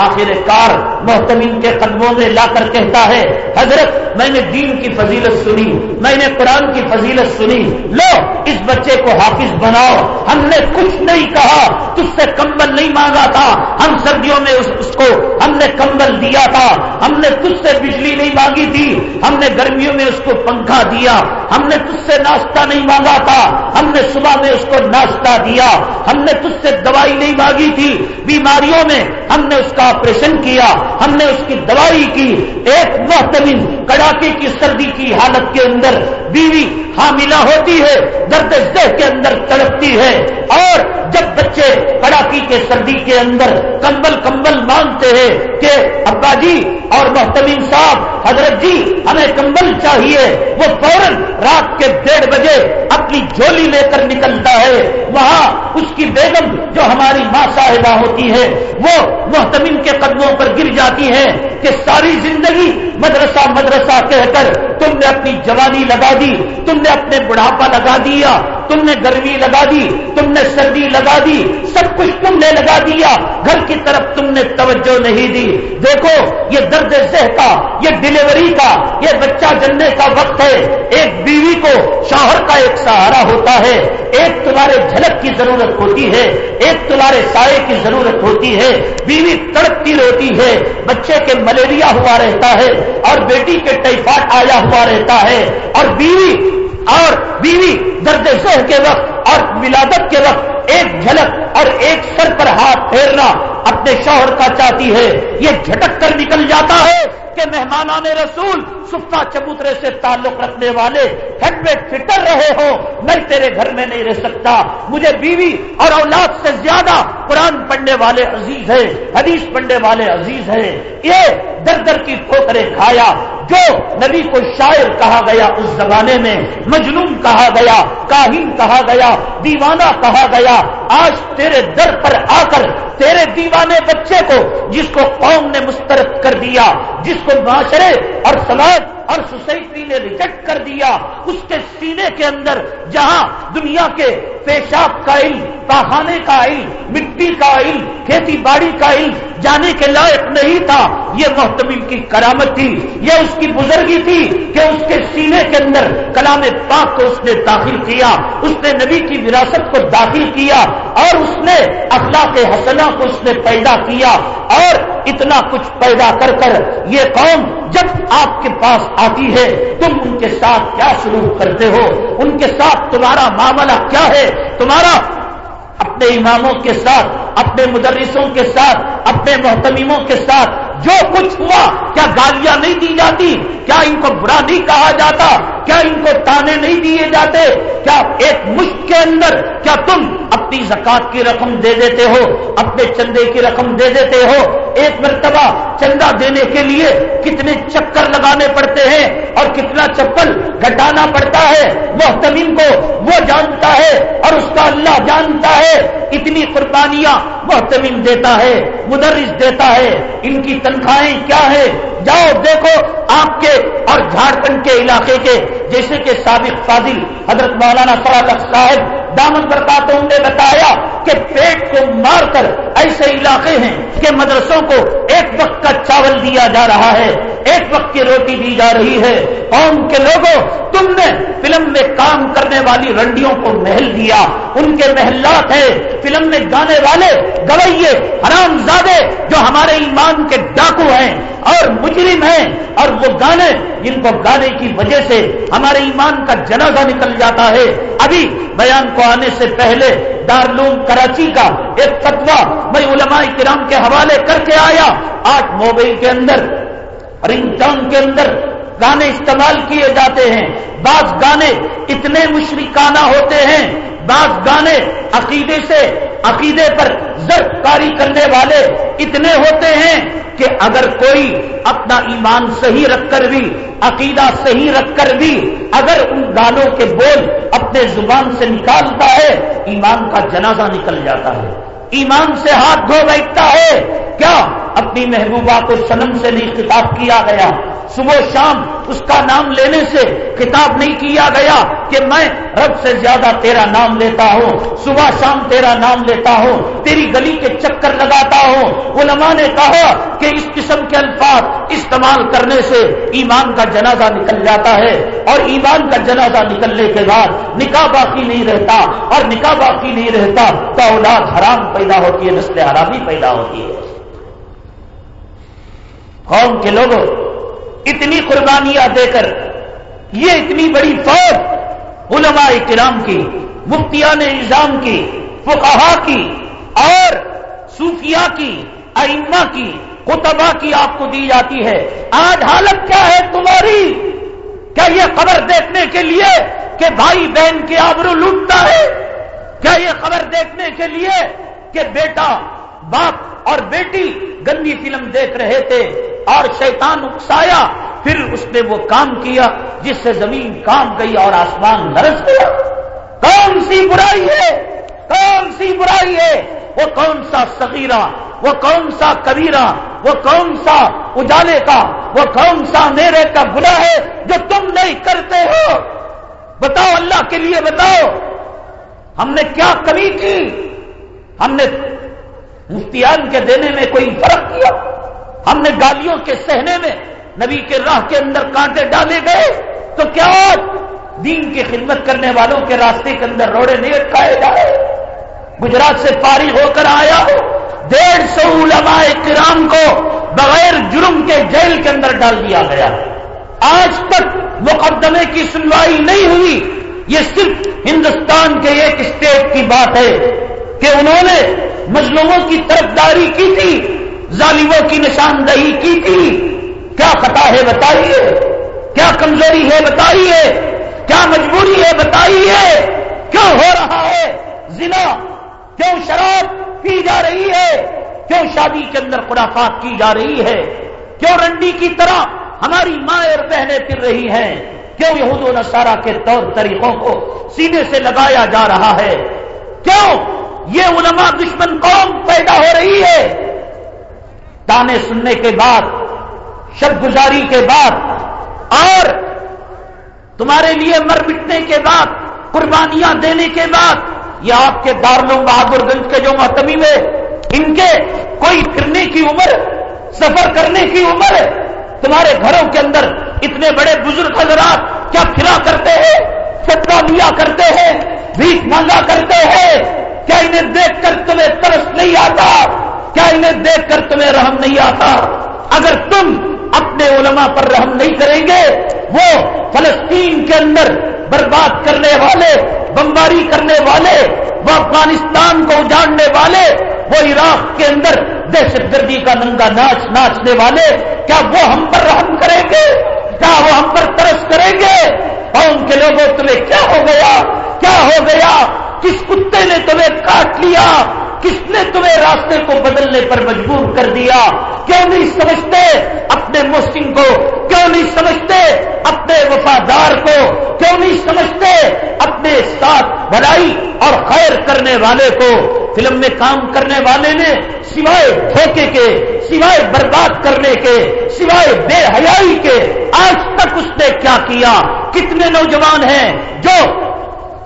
[SPEAKER 4] آخر کار محتمین کے قدموں میں لا کر کہتا ہے حضرت میں نے دین کی فضیلت سنی میں نے قرآن کی فضیلت سنی۔ لو اس بچے کو حافظ بناؤ۔ ہم نے کچھ نہیں کہا تجھ سے کمبل نہیں مانگا تھا۔ ہم سردیوں میں اس, اس کو ہم نے کمبل دیا تھا۔ ہم نے تجھ سے بجلی نہیں مانگی تھی۔ ہم نے گرمیوں میں اس کو پنکھا دیا۔ ہم نے تجھ سے ناشتہ نہیں مانگا تھا۔ ہم نے صبح میں اس کو ناشتہ دیا۔ ہم نے تجھ سے دوائی نہیں مانگی تھی۔ بیماریوں میں ہم نے اس کا آپریشن کیا۔ ہم نے اس کی دوائی کی۔ ایک محتمل کڑاکے کی سردی کی حالت کے اندر بیوی حاملہ ہوتی ہے، درد زہ کے اندر تڑپتی ہے اور جب بچے کڑاکی کے سردی کے اندر کمبل کمبل مانگتے ہیں کہ ابا جی اور محتمین صاحب، حضرت جی ہمیں کمبل چاہیے۔ وہ فوراً رات کے ڈیڑھ بجے اپنی جھولی لے کر نکلتا ہے۔ وہاں اس کی بیگم جو ہماری ماں صاحبہ ہوتی ہے، وہ محتمین کے قدموں پر گر جاتی ہے کہ ساری زندگی مدرسہ مدرسہ کہہ کر تم نے اپنی جوانی لگا دی، تم نے اپنے بڑھاپا لگا دیا، تم نے گرمی لگا دی، تم نے سردی لگا دی، سب کچھ تم نے لگا دیا، گھر کی طرف تم نے توجہ نہیں دی۔ دیکھو، یہ درد سہ کا، یہ ڈلیوری کا، یہ بچہ جننے کا وقت ہے۔ ایک بیوی کو شوہر کا ایک سہارا ہوتا ہے۔ ایک تمہارے جھلک کی ضرورت ہوتی ہے۔ ایک تمہارے سائے کی ضرورت ہوتی ہے۔ بیوی تڑپتی رہتی ہے۔ بچے کے ملیریا ہوا رہتا ہے اور بیٹی کے ٹائیفائڈ آیا ہوا رہتا ہے۔ اور بیوی اور بیوی درد سہ کے وقت اور ولادت کے وقت ایک جھلک اور ایک سر پر ہاتھ پھیرنا اپنے شوہر کا چاہتی ہے، یہ جھٹک کر نکل جاتا ہے۔ کہ مہمانان رسول سفا چبوترے سے تعلق رکھنے والے ہیلمیٹ فٹر رہے ہو، میں تیرے گھر میں نہیں رہ سکتا۔ مجھے بیوی اور اولاد سے زیادہ قرآن پڑھنے والے عزیز ہیں، حدیث پڑھنے والے عزیز ہیں۔ یہ در در کی ٹھوکریں کھایا جو نبی کو شاعر کہا گیا اس زمانے میں، مجنون کہا گیا، کاہین کہا گیا، دیوانہ کہا گیا۔ آج تیرے در پر آ کر تیرے دیوانے بچے کو جس کو قوم نے مسترد کر دیا، جس کو معاشرے اور سماج اور سوسائٹی نے ریجیکٹ کر دیا، اس کے سینے کے اندر جہاں دنیا کے پیشاب کا علم پاخانے کا علم، مٹی کا علم، کھیتی باڑی کا علم جانے کے لائق نہیں تھا۔ یہ محتمل کی کرامت تھی، یہ اس کی بزرگی تھی کہ اس کے سینے کے اندر کلام پاک کو اس نے داخل کیا، اس نے نبی کی وراثت کو داخل کیا اور اس نے اخلاق حسنہ کو اس نے پیدا کیا اور اتنا کچھ پیدا کر کر یہ قوم جب آپ کے پاس آتی ہے، تم ان کے ساتھ کیا سلوک کرتے ہو؟ ان کے ساتھ تمہارا معاملہ کیا ہے؟ تمہارا اپنے اماموں کے ساتھ اپنے مدرسوں کے ساتھ، اپنے محتمیموں کے ساتھ، جو کچھ ہوا، کیا گالیاں نہیں دی جاتی؟ کیا ان کو برا نہیں کہا جاتا؟ کیا ان کو تانے نہیں دیے جاتے؟ کیا ایک مشق کے اندر، کیا تم اپنی زکات کی رقم دے دیتے ہو؟ اپنے چندے کی رقم دے دیتے ہو؟ ایک مرتبہ چندہ دینے کے لیے کتنے چکر لگانے پڑتے ہیں اور کتنا چپل گھٹانا پڑتا ہے؟ محتمین کو وہ جانتا ہے اور اس کا اللہ جانتا ہے۔ اتنی قربانیاں محتمل دیتا ہے، مدرس دیتا ہے، ان کی تنخواہیں کیا ہے جاؤ دیکھو آپ کے اور جھارکھنڈ کے علاقے کے، جیسے کہ سابق فاضل حضرت مولانا صلاح صاحب دامن برکاتوں نے بتایا کہ پیٹ کو مار کر ایسے علاقے ہیں کہ مدرسوں کو ایک وقت کا چاول دیا جا رہا ہے، ایک وقت کی روٹی دی جا رہی ہے۔ قوم کے لوگوں، تم نے فلم میں کام کرنے والی رنڈیوں کو محل دیا۔ ان کے محلات ہیں۔ فلم میں گانے والے گوئیے حرام زادے جو ہمارے ایمان کے ڈاکو ہیں اور مجرم ہیں۔ اور وہ گانے، جن کو گانے کی وجہ سے ہمارے ایمان کا جنازہ نکل جاتا ہے۔ ابھی بیان کو آنے سے پہلے دارلوم کراچی کا ایک فتوا میں علماء کرام کے حوالے کر کے آیا۔ آج موبائل کے اندر رنگ ٹون کے اندر گانے استعمال کیے جاتے ہیں۔ بعض گانے اتنے مشرکانہ ہوتے ہیں بعض گانے عقیدے سے، عقیدے پر زرد کاری کرنے والے اتنے ہوتے ہیں کہ اگر کوئی اپنا ایمان صحیح رکھ کر بھی، عقیدہ صحیح رکھ کر بھی اگر ان گانوں کے بول اپنے زبان سے نکالتا ہے، ایمان کا جنازہ نکل جاتا ہے۔ ایمان سے ہاتھ دھو بیٹھتا ہے۔ کیا؟ اپنی محبوبہ کو سنم سے نہیں خطاب کیا گیا۔ صبح شام اس کا نام لینے سے کتاب نہیں کیا گیا کہ میں رب سے زیادہ تیرا نام لیتا ہوں۔ صبح شام تیرا نام لیتا ہوں۔ تیری گلی کے چکر لگاتا ہوں۔ علماء نے کہا کہ اس قسم کے الفاظ استعمال کرنے سے ایمان کا جنازہ نکل جاتا ہے اور ایمان کا جنازہ نکلنے کے بعد نکاح باقی نہیں رہتا اور نکاح باقی نہیں رہتا تو اولاد حرام پیدا ہوتی ہے، نسل حرامی پیدا ہوتی ہے۔ قوم کے لوگوں، اتنی قربانیاں دے کر، یہ اتنی بڑی فوج علماء کرام کی، مفتیان نظام کی، فقہا کی، اور صوفیہ کی، ائمہ کی کتبا کی آپ کو دی جاتی ہے۔ آج حالت کیا ہے تمہاری؟ کیا یہ خبر دیکھنے کے لیے کہ بھائی بہن کے آبرو لوٹتا ہے؟ کیا یہ خبر دیکھنے کے لیے کہ بیٹا باپ اور بیٹی گندی فلم دیکھ رہے تھے اور شیطان اکسایا، پھر اس نے وہ کام کیا جس سے زمین کام گئی اور آسمان نرس گیا۔ کون سی برائی ہے؟ کون سی برائی ہے؟ وہ کون سا سغیرہ وہ کون سا کبیرہ؟ وہ کون سا اجالے کا؟ وہ کون سا میرے کا گنا ہے جو تم نہیں کرتے ہو؟ بتاؤ اللہ کے لیے بتاؤ۔ ہم نے کیا کمی کی؟ ہم نے مفتیان کے دینے میں کوئی فرق کیا؟ ہم نے گالیوں کے سہنے میں نبی کے راہ کے اندر کانٹے ڈالے گئے، تو کیا دین کی خدمت کرنے والوں کے راستے کے اندر روڑے نہیں اٹکائے جائے؟ گجرات سے فارغ ہو کر آیا ہو، ڈیڑھ سو علماء کرام کو بغیر جرم کے جیل کے اندر ڈال دیا گیا۔ آج تک مقدمے کی سنوائی نہیں ہوئی، یہ صرف ہندوستان کے ایک اسٹیٹ کی بات ہے۔ کہ انہوں نے مظلوموں کی طرفداری کی تھی، ظالموں کی نشاندہی کی تھی۔ کیا خطا ہے بتائیے کیا کمزوری ہے بتائیے کیا مجبوری ہے بتائیے کیوں ہو رہا ہے؟ زنا، کیوں شراب پی جا رہی ہے؟ کیوں شادی کے اندر خرافات کی جا رہی ہے؟ کیوں رنڈی کی طرح ہماری مائیں اور بہنیں پھر رہی ہیں؟ کیوں یہود و نصارہ کے طور طریقوں کو سینے سے لگایا جا رہا ہے؟ کیوں یہ علماء دشمن قوم پیدا ہو رہی ہے۔ تانے سننے کے بعد، شب گزاری کے بعد، اور تمہارے لیے مر مٹنے کے بعد، قربانیاں دینے کے بعد، یہ آپ کے دارلوں بہادر گنج کے جو محتمی میں ان کے کوئی پھرنے کی عمر، سفر کرنے کی عمر تمہارے گھروں کے اندر اتنے بڑے بزرگ حضرات کیا پھرا کرتے ہیں؟ فتوا لیا کرتے ہیں، بھیک مانگا کرتے ہیں۔ کیا انہیں دیکھ کر تمہیں ترس نہیں آتا؟ کیا انہیں دیکھ کر تمہیں رحم نہیں آتا؟ اگر تم اپنے علماء پر رحم نہیں کریں گے، وہ فلسطین کے اندر برباد کرنے والے، بمباری کرنے والے، وہ افغانستان کو اجاڑنے والے، وہ عراق کے اندر دہشت گردی کا ننگا ناچ ناچنے والے، کیا وہ ہم پر رحم کریں گے؟ کیا وہ ہم پر ترس کریں گے؟ قوم کے لوگوں، تمہیں کیا ہو گیا؟ کیا ہو گیا؟ کس کتے نے تمہیں کاٹ لیا؟ کس نے تمہیں راستے کو بدلنے پر مجبور کر دیا؟ کیوں نہیں سمجھتے اپنے مسلم کو؟ کیوں نہیں سمجھتے اپنے وفادار کو؟ کیوں نہیں سمجھتے اپنے ساتھ بھلائی اور خیر کرنے والے کو؟ فلم میں کام کرنے والے نے سوائے دھوکے کے، سوائے برباد کرنے کے، سوائے بے حیائی کے آج تک اس نے کیا کیا؟ کتنے نوجوان ہیں جو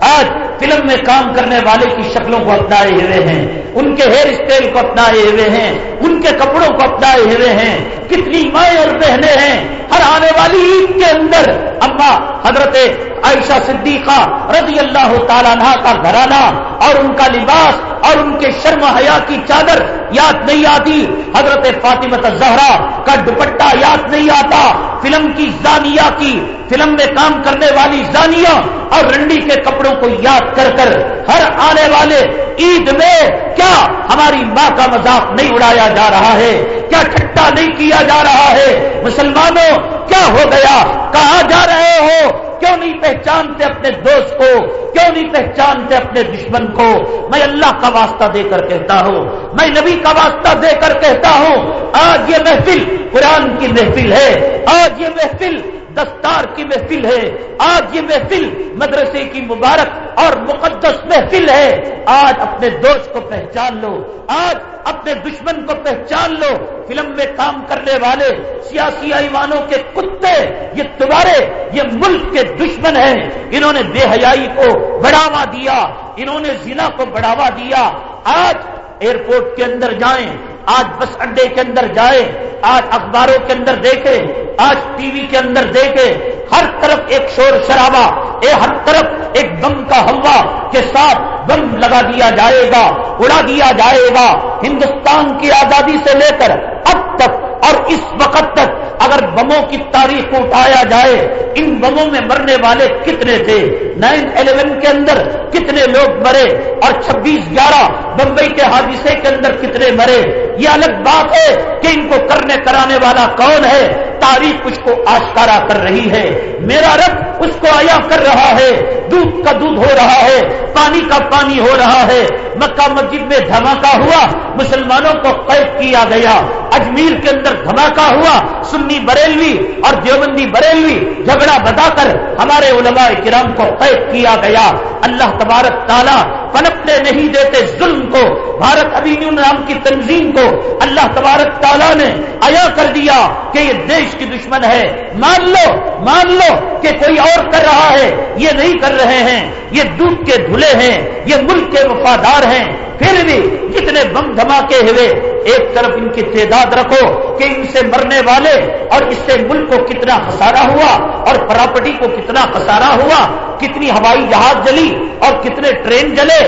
[SPEAKER 4] آج فلم میں کام کرنے والے کی شکلوں کو اپنائے ہوئے ہیں، ان کے ہیئر اسٹائل کو اپنائے ہوئے ہیں، ان کے کپڑوں کو اپنائے ہوئے ہیں۔ کتنی مائیں اور بہنیں ہیں۔ ہر آنے والی عید کے اندر اما حضرت عائشہ صدیقہ رضی اللہ تعالیٰ کا گھرانہ اور ان کا لباس اور ان کے شرم حیا کی چادر یاد نہیں آتی۔ حضرت فاطمت زہرا کا دوپٹہ یاد نہیں آتا۔ فلم کی زانیہ کی، فلم میں کام کرنے والی زانیہ اور رنڈی کے کپڑوں کو یاد کر کر ہر آنے والے عید میں کیا ہماری ماں کا مذاق نہیں اڑایا جا رہا ہے؟ کیا ٹھٹا نہیں کیا جا رہا ہے؟ مسلمانوں، کیا ہو گیا؟ کہاں جا رہے ہو؟ کیوں نہیں پہچانتے اپنے دوست کو؟ کیوں نہیں پہچانتے اپنے دشمن کو؟ میں اللہ کا واسطہ دے کر کہتا ہوں، میں نبی کا واسطہ دے کر کہتا ہوں، آج یہ محفل قرآن کی محفل ہے، آج یہ محفل دستار کی محفل ہے۔ آج یہ محفل مدرسے کی مبارک اور مقدس محفل ہے۔ آج اپنے دوست کو پہچان لو۔ آج اپنے دشمن کو پہچان لو۔ فلم میں کام کرنے والے سیاسی ایوانوں کے کتے، یہ تمہارے، یہ ملک کے دشمن ہیں۔ انہوں نے بے حیائی کو بڑھاوا دیا۔ انہوں نے ضلع کو بڑھاوا دیا۔ آج ایئرپورٹ کے اندر جائیں۔ آج بس اڈے کے اندر جائیں آج اخباروں کے اندر دیکھیں آج ٹی وی کے اندر دیکھیں ہر طرف ایک شور شرابہ، اے ہر طرف ایک بم کا ہوا کے ساتھ بم لگا دیا جائے گا، اڑا دیا جائے گا۔ ہندوستان کی آزادی سے لے کر اب تک اور اس وقت تک اگر بموں کی تاریخ کو اٹھایا جائے، ان بموں میں مرنے والے کتنے تھے؟ نائن الیون کے اندر کتنے لوگ مرے اور چھبیس گیارہ بمبئی کے حادثے کے اندر کتنے مرے؟ یہ الگ بات ہے کہ ان کو کرنے کرانے والا کون ہے؟ تاریخ اس کو آشکارا کر رہی ہے۔ میرا رب اس کو آیا کر رہا ہے۔ دودھ کا دودھ ہو رہا ہے۔ پانی کا پانی ہو رہا ہے۔ مکہ مسجد میں دھماکہ ہوا۔ مسلمانوں کو قید کیا گیا۔ اجمیر کے اندر دھماکہ ہوا۔ سنی بریلوی اور دیوبندی بریلوی جھگڑا بتا کر ہمارے علماء کرام کو قید کیا گیا۔ اللہ تبارک تعالیٰ پنپنے نہیں دیتے ظلم کو۔ بھارت ابھی نام کی تنظیم کو۔ اللہ تبارک تعالیٰ نے آیا کر دیا کہ یہ دیش کی دشمن ہے۔ مان لو مان لو کہ کوئی اور کر رہا ہے۔ یہ نہیں کر رہے ہیں۔ یہ دودھ کے دھلے ہیں۔ یہ ملک کے وفادار ہیں۔ پھر بھی جتنے بم دھماکے ہوئے ایک طرف ان کی تعداد رکھو کہ ان سے مرنے والے اور اس سے ملک کو کتنا خسارہ ہوا اور پراپرٹی کو کتنا خسارہ ہوا، کتنی ہوائی جہاز جلی اور کتنے ٹرین جلے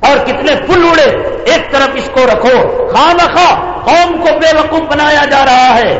[SPEAKER 4] اور کتنے پل اڑے۔ ایک طرف اس کو رکھو خام خواہ قوم کو بے وقوف بنایا جا رہا ہے۔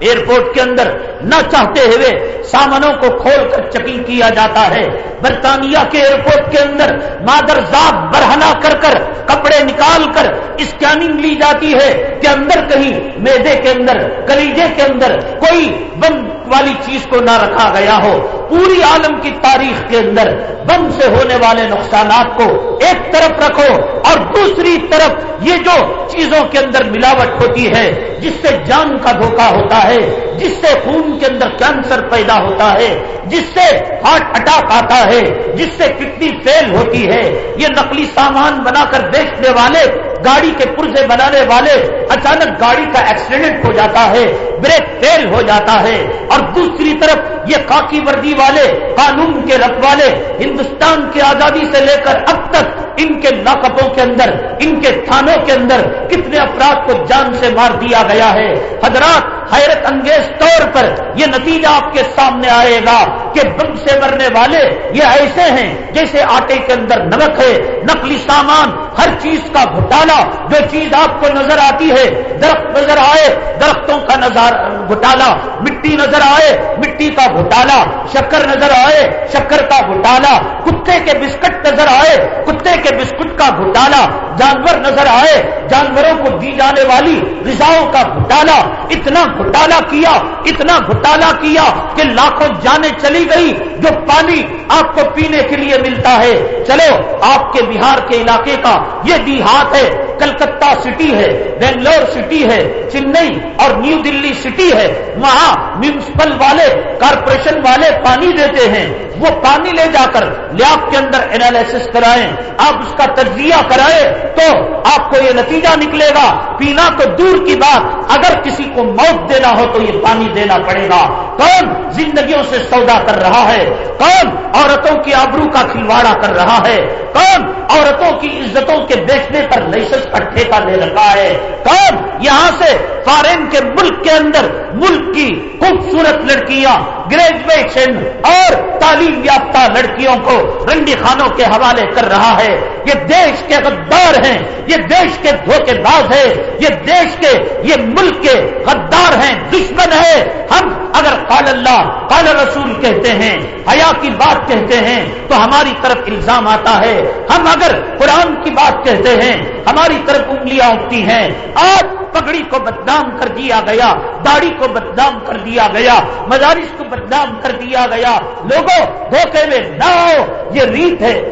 [SPEAKER 4] ایئرپورٹ کے اندر نہ چاہتے ہوئے سامانوں کو کھول کر چکی کیا جاتا ہے۔ برطانیہ کے ایئرپورٹ کے اندر مادر ذات برہنا کر کر کپڑے نکال کر اسکیننگ لی جاتی ہے کہ اندر کہیں میدے کے اندر، کلیجے کے اندر کوئی بند والی چیز کو نہ رکھا گیا ہو، پوری عالم کی تاریخ کے اندر بم سے ہونے والے نقصانات کو ایک طرف رکھو اور دوسری طرف یہ جو چیزوں کے اندر ملاوٹ ہوتی ہے، جس سے جان کا دھوکہ ہوتا ہے، جس سے خون کے اندر کینسر پیدا ہوتا ہے، جس سے ہارٹ اٹیک آتا ہے، جس سے کڈنی فیل ہوتی ہے، یہ نقلی سامان بنا کر بیچنے والے گاڑی کے پرزے بنانے والے اچانک گاڑی کا ایکسیڈنٹ ہو جاتا ہے، بریک فیل ہو جاتا ہے۔ اور دوسری طرف یہ کاکی وردی والے، قانون کے رکھ والے، ہندوستان کی آزادی سے لے کر اب تک ان کے لاکپوں کے اندر، ان کے تھانوں کے اندر کتنے افراد کو جان سے مار دیا گیا ہے۔ حضرات، حیرت انگیز طور پر یہ نتیجہ آپ کے سامنے آئے گا کہ بم سے مرنے والے یہ ایسے ہیں جیسے آٹے کے اندر نمک ہے، نقلی سامان، ہر چیز کا گھٹالا، جو چیز آپ کو نظر آتی ہے، درخت نظر آئے، درختوں کا نظر گھٹالا، مٹی نظر آئے، مٹی کا گھٹالا، شکر نظر آئے، شکر کا گھٹالا، کتے کے بسکٹ نظر آئے، کتے کے بسکٹ کا گھٹالا جانور نظر آئے، جانوروں کو دی جانے والی غذاؤں کا گھٹالا اتنا گھٹالا کیا، اتنا گھٹالا کیا کہ لاکھوں جانے چلی گئی جو پانی آپ کو پینے کے لیے ملتا ہے۔ چلو، آپ کے بہار کے علاقے کا یہ دیہات ہے، کلکتہ سٹی ہے، بنگلور سٹی ہے، چنئی اور نیو دلی سٹی ہے۔ وہاں میونسپل والے کارپوریشن والے پانی دیتے ہیں۔ وہ پانی لے جا کر لیاب کے اندر انالیس کرائیں۔ آپ اس کا تجزیہ کرائیں تو آپ کو یہ نتیجہ نکلے گا۔ پینا تو دور کی بات، اگر کسی کو موت دینا ہو تو یہ پانی دینا پڑے گا۔ کون زندگیوں سے سودا کر رہا ہے؟ کون عورتوں کی آبرو کا کھلواڑا کر رہا ہے؟ کون عورتوں کی عزتوں کے بیچنے پر لائسنس کا ٹھیکہ لے رکھا ہے؟ کون یہاں سے فارن کے ملک کے اندر ملک کی خوبصورت لڑکیاں، گریجویشن اور تعلیم یافتہ لڑکیوں کو رنڈی خانوں کے حوالے کر رہا ہے؟ یہ دیش کے غدار ہیں، یہ دیش کے دھوکے باز ہے یہ دیش کے، یہ ملک کے غدار ہیں، دشمن ہے ہم اگر قال اللہ، قال رسول کہتے ہیں، حیا کی بات کہتے ہیں، تو ہماری طرف الزام آتا ہے۔ ہم اگر قرآن کی بات کہتے ہیں، ہماری طرف انگلیاں اٹھتی ہیں۔ آج پگڑی کو بدنام کر دیا گیا، داڑھی کو بدنام کر دیا گیا، مدارس کو بدنام کر دیا گیا۔ لوگوں، دھوکے میں نہ ہو یہ ریت ہے۔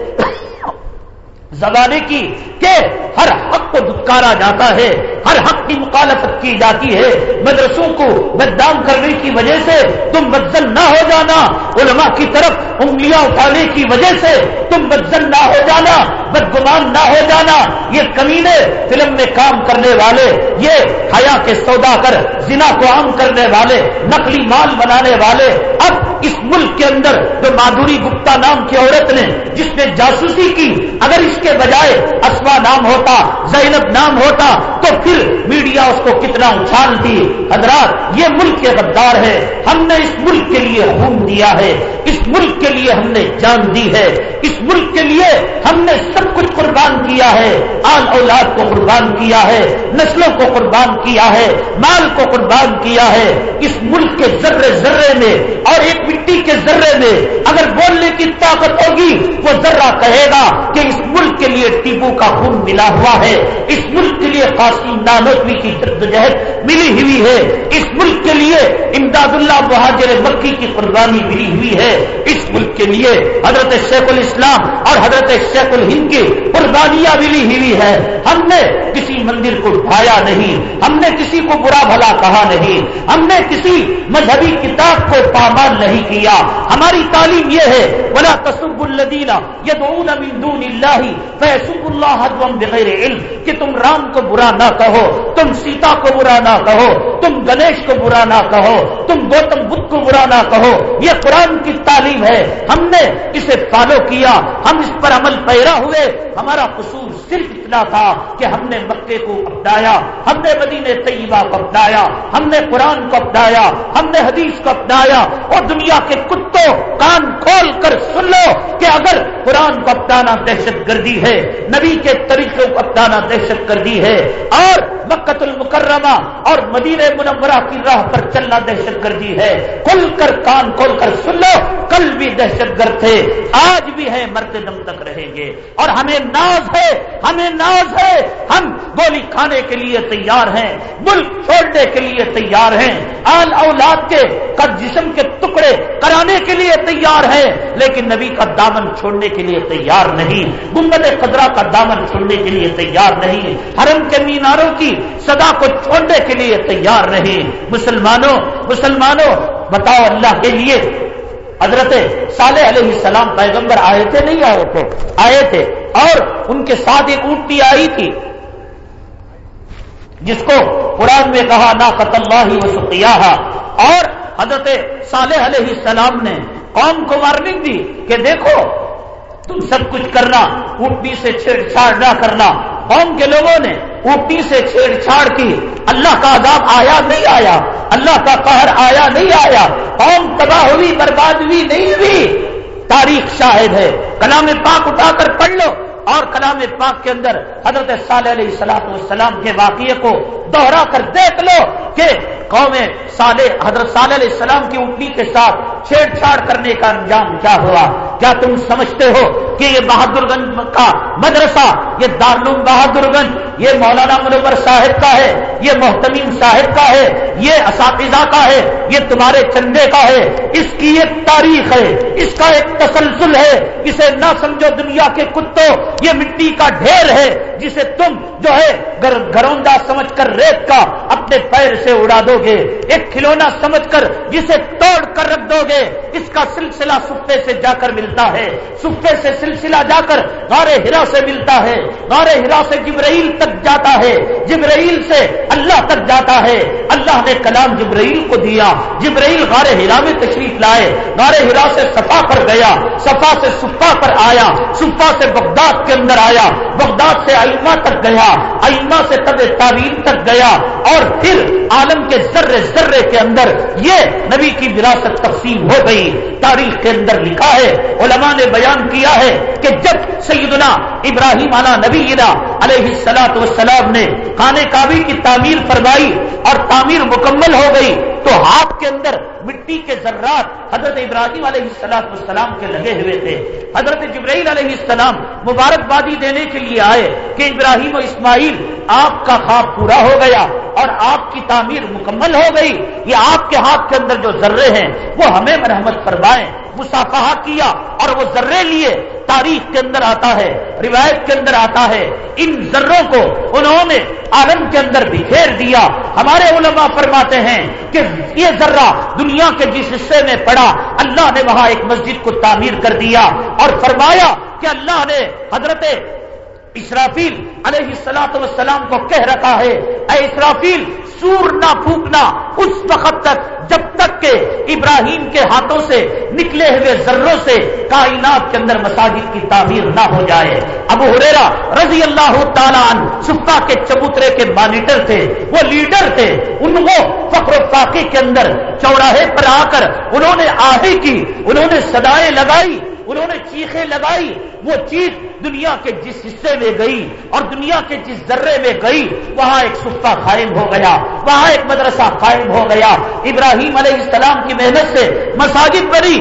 [SPEAKER 4] زمانے کی کہ ہر حق کو دھکارا جاتا ہے، ہر حق کی مخالفت کی جاتی ہے۔ مدرسوں کو بدام کرنے کی وجہ سے تم بدزن نہ ہو جانا۔ علماء کی طرف انگلیاں اٹھانے کی وجہ سے تم بدزن نہ ہو جانا، بدگمان نہ ہو جانا۔ یہ کمینے فلم میں کام کرنے والے، یہ حیا کے سودا کر، زنا کو عام کرنے والے، نقلی مال بنانے والے۔ اب اس ملک کے اندر جو مادھوری گپتا نام کی عورت نے، جس نے جاسوسی کی، اگر اس کے بجائے اسوا نام ہوتا، زینب نام ہوتا، تو پھر میڈیا اس کو کتنا اچھالتی حضرات، یہ ملک کے غدار ہے۔ ہم نے اس ملک کے لیے خون دیا ہے۔ اس ملک کے لیے ہم نے جان دی ہے۔ اس ملک کے لیے ہم نے سب کچھ قربان کیا ہے۔ آل اولاد کو قربان کیا ہے۔ نسلوں کو قربان کیا ہے۔ مال کو قربان کیا ہے۔ اس ملک کے ذرے ذرے میں اور ایک مٹی کے ذرے میں اگر بولنے کی طاقت ہوگی، وہ ذرہ کہے گا کہ اس ملک ملک کے لیے ٹیبو کا خون ملا ہوا ہے۔ اس ملک کے لیے قاسم نانوی کی جدوجہد ملی ہوئی ہے۔ اس ملک کے لیے امداد اللہ مہاجر مکی کی قربانی ملی ہوئی ہے۔ اس ملک کے لیے حضرت شیخ الاسلام اور حضرت شیخ الہند کی قربانیاں ملی ہوئی ہے۔ ہم نے کسی مندر کو ڈھایا نہیں۔ ہم نے کسی کو برا بھلا کہا نہیں۔ ہم نے کسی مذہبی کتاب کو پامال نہیں کیا۔ ہماری تعلیم یہ ہے بلا تصب الدینہ یہ دون دون اللہ فیسب اللہ حدم بغیر علم، کہ تم رام کو برا نہ کہو، تم سیتا کو برا نہ کہو، تم گنیش کو برا نہ کہو، تم گوتم بدھ کو برا نہ کہو۔ یہ قرآن کی تعلیم ہے۔ ہم نے اسے فالو کیا، ہم اس پر عمل پیرا ہوئے۔ ہمارا قصور صرف اتنا تھا کہ ہم نے مکے کو اپنایا، ہم نے مدین طیبہ کو اپنایا، ہم نے قرآن کو اپنایا، ہم نے حدیث کو اپنایا۔ اور دنیا کے کتوں کان کھول کر سن لو کہ اگر قرآن کو اپنانا دہشت گرد گردی ہے، نبی کے طریقوں کو اپنانا دہشت گردی ہے اور مکت المکرمہ اور مدین منورہ کی راہ پر چلنا دہشت گردی ہے۔ کھل کر کان کھول کر سن لو، کل بھی دہشت گرد تھے، آج بھی ہے مرتے دم تک رہیں گے۔ اور ہمیں ناز ہے، ہمیں ناز ہے، ہم گولی کھانے کے لیے تیار ہیں، ملک چھوڑنے کے لیے تیار ہیں۔ آل اولاد کے جسم کے ٹکڑے کرانے کے لیے تیار ہیں، لیکن نبی کا دامن چھوڑنے کے لیے تیار نہیں۔ گمبد قدرہ کا دامن چھوڑنے کے لیے تیار نہیں، حرم کے میناروں کی صدا کو چھوڑنے کے لیے تیار نہیں۔ مسلمانوں مسلمانوں، بتاؤ اللہ کے لیے۔ حضرت صالح علیہ السلام پیغمبر آئے تھے، نہیں آئے تھے؟ آئے تھے۔ اور ان کے ساتھ ایک اونٹی آئی تھی۔ جس کو قرآن میں کہا نا قط اللہ وہ اور حضرت صالح علیہ السلام نے قوم کو وارننگ دی کہ دیکھو تم سب کچھ کرنا اونٹی سے چھیڑ چھاڑ نہ کرنا۔ قوم کے لوگوں نے اوپی سے چھیڑ چھاڑ کی۔ اللہ کا عذاب آیا نہیں آیا۔ اللہ کا قہر آیا نہیں آیا۔ قوم تباہ ہوئی، برباد ہوئی نہیں ہوئی۔ تاریخ شاہد ہے۔ کلام پاک اٹھا کر پڑھ لو۔ اور کلام پاک کے اندر حضرت صالح علیہ السلام والسلام کے واقعے کو دوہرا کر دیکھ لو کہ قوم صالح، حضرت صالح علیہ السلام کی اٹھنی کے ساتھ چھیڑ چھاڑ کرنے کا انجام کیا ہوا؟ کیا تم سمجھتے ہو کہ یہ بہادر گنج کا مدرسہ، یہ دارالعلوم بہادر گنج، یہ مولانا منور صاحب کا ہے، یہ محتمین صاحب کا ہے، یہ اساتذہ کا ہے، یہ تمہارے چندے کا ہے؟ اس کی ایک تاریخ ہے، اس کا ایک تسلسل ہے، اسے نہ سمجھو دنیا کے کتوں، یہ مٹی کا ڈھیر ہے، جسے تم جو ہے گروندہ سمجھ کر ریت کا اپنے پیر سے اڑا دو گے، ایک کھلونا سمجھ کر جسے توڑ کر رکھ دو گے، اس کا سلسلہ سفے سے جا کر ملتا ہے۔ سفے سے سلسلہ جا کر غار ہرا سے ملتا ہے۔ غار ہرا سے جبرائیل تک جاتا ہے۔ جبرائیل سے اللہ تک جاتا ہے۔ اللہ نے کلام جبرائیل کو دیا۔ جبرائیل غار ہرا میں تشریف لائے۔ غار ہرا سے صفا پر گیا۔ صفا سے سفا پر آیا۔ سفا سے بغداد کے اندر آیا۔ بغداد سے علما تک گیا۔ علما سے طب تعلیم تک گیا اور پھر عالم کے ذرے ذرے کے اندر یہ نبی کی وراثت تقسیم ہو گئی۔ تاریخ کے اندر لکھا ہے، علماء نے بیان کیا ہے کہ جب سیدنا ابراہیم علا نبی علیہ السلاط والسلام نے خانے کابی کی تعمیر فرمائی اور تعمیر مکمل ہو گئی تو ہاتھ کے اندر مٹی کے ذرات حضرت ابراہیم علیہ السلام السلام کے لگے ہوئے تھے۔ حضرت جبرائیل علیہ السلام مبارکبادی دینے کے لیے آئے کہ ابراہیم و اسماعیل آپ کا خواب پورا ہو گیا۔ اور آپ کی تعمیر مکمل ہو گئی یہ آپ کے ہاتھ کے اندر جو ذرے ہیں وہ ہمیں مرحمت فرمائیں مسافہ کیا اور وہ ذرے لیے تاریخ کے اندر آتا ہے روایت کے اندر آتا ہے ان ذروں کو انہوں نے عالم کے اندر بکھیر دیا ہمارے علماء فرماتے ہیں کہ یہ ذرہ دنیا کے جس حصے میں پڑا اللہ نے وہاں ایک مسجد کو تعمیر کر دیا اور فرمایا کہ اللہ نے حضرت اسرافیل علیہ السلاط والسلام کو کہہ رکھا ہے، اے اسرافیل، سور نہ پھونکنا۔ اس وقت تک جب تک کہ ابراہیم کے ہاتھوں سے نکلے ہوئے ذروں سے کائنات کے اندر مساجد کی تعمیر نہ ہو جائے۔ ابو ہریرا رضی اللہ تعالیٰ سفا کے چبوترے کے مانیٹر تھے۔ وہ لیڈر تھے۔ ان کو فخر و فاقے کے اندر چوراہے پر آ کر انہوں نے آہی کی، انہوں نے سدائیں لگائی۔ انہوں نے چیخیں لگائی، وہ چیخ دنیا کے جس حصے میں گئی اور دنیا کے جس ذرے میں گئی، وہاں ایک سفا قائم ہو گیا، وہاں ایک مدرسہ قائم ہو گیا۔ ابراہیم علیہ السلام کی محنت سے مساجد بنی۔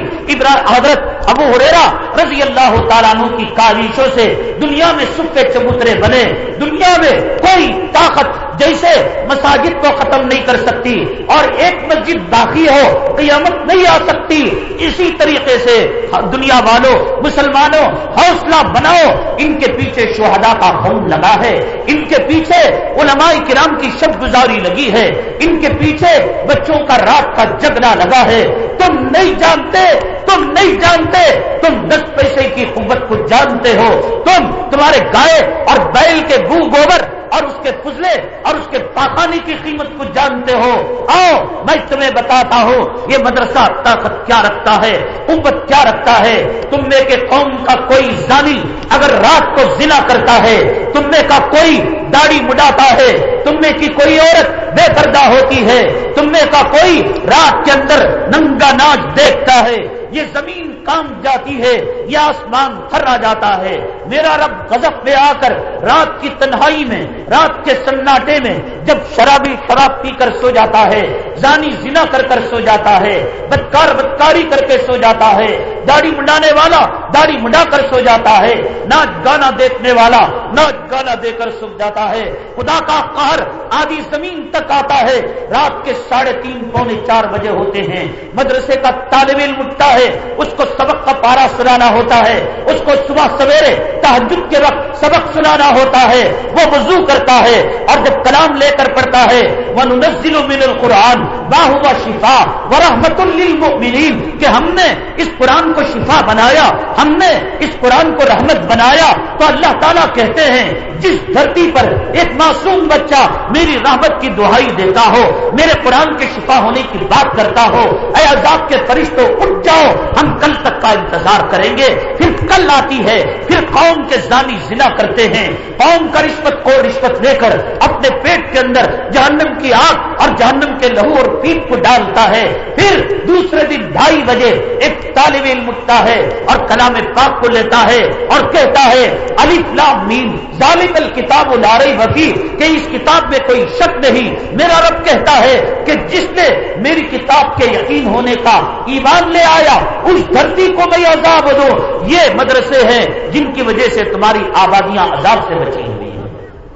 [SPEAKER 4] حضرت ابو ہریرا رضی اللہ تعالیٰ عنہ کی کاوشوں سے دنیا میں سفے چبوترے بنے۔ دنیا میں کوئی طاقت جیسے مساجد کو ختم نہیں کر سکتی اور ایک مسجد باقی ہو، قیامت نہیں آ سکتی۔ اسی طریقے سے دنیا والوں مسلمانوں، حوصلہ بناؤ۔ ان کے پیچھے شہدا کا خون لگا ہے۔ ان کے پیچھے علماء کرام کی شب گزاری لگی ہے۔ ان کے پیچھے بچوں کا رات کا جگنا لگا ہے۔ تم نہیں جانتے، تم نہیں جانتے، تم دس پیسے کی قوت کو جانتے ہو۔ تم تمہارے گائے اور بیل کے گو گوبر اور اس کے فضلے اور اس کے پاخانے کی قیمت کو جانتے ہو۔ آؤ، میں تمہیں بتاتا ہوں، یہ مدرسہ طاقت کیا رکھتا ہے؟ قوت کیا رکھتا ہے؟ تم میں کے قوم کا کوئی زانی اگر رات کو زنا کرتا ہے، تم میں کا کوئی داڑھی مڈاتا ہے، تم میں کی کوئی عورت بے پردہ ہوتی ہے، تم میں کا کوئی رات کے اندر ننگا ناچ دیکھتا ہے۔ یہ زمین کام جاتی ہے، یہ آسمان تھر آ جاتا ہے۔ میرا رب غزب میں آ کر رات کی تنہائی میں، رات کے سناٹے میں جب شرابی شراب پی کر سو جاتا ہے، زانی زنا کر کر سو جاتا ہے، بدکار بدکاری کر کے سو جاتا ہے۔ داڑھی منڈانے والا داڑھی منڈا کر سو جاتا ہے۔ ناچ گانا دیکھنے والا ناچ گانا دے کر سو جاتا ہے۔ خدا کا قہر آدھی زمین تک آتا ہے۔ رات کے ساڑھے تین پونے چار بجے ہوتے ہیں۔ مدرسے کا طالب علم اٹھتا ہے، اس کو سبق کا پارا سنانا ہوتا ہے، اس کو صبح سویرے تحجد کے وقت سبق سنانا ہوتا ہے، وہ وضو کرتا ہے اور جب کلام لے کر پڑھتا ہے وہ نزل من القرآن باہوا شفا و رحمت للمؤمنین کہ ہم نے اس قرآن کو شفا بنایا، ہم نے اس قرآن کو رحمت بنایا۔ تو اللہ تعالیٰ کہتے ہیں، جس دھرتی پر ایک معصوم بچہ میری رحمت کی دہائی دیتا ہو، میرے قرآن کے شفا ہونے کی بات کرتا ہو، اے عذاب کے فرشتوں اٹھ جاؤ، ہم کل تک کا انتظار کریں گے، پھر کل آتی ہے، پھر قوم کے زانی زنا کرتے ہیں، قوم کا رشوت کو رشوت لے کر اپنے پیٹ کے اندر جہنم کی آگ اور جہنم کے لہو اور پیٹ کو ڈالتا ہے۔ پھر دوسرے دن ڈھائی بجے ایک طالب علم اٹھتا ہے اور کلام پاک کو لیتا ہے اور کہتا ہے علی فلام مین ظالم الکتاب لارئی وفی کہ اس کتاب میں کوئی شک نہیں۔ میرا رب کہتا ہے کہ جس نے میری کتاب کے یقین ہونے کا ایمان لے آیا، اس دھرتی کو میں عذاب دوں۔ یہ مدرسے ہیں جن کی وجہ سے تمہاری آبادیاں عذاب سے بچی ہوئی ہیں۔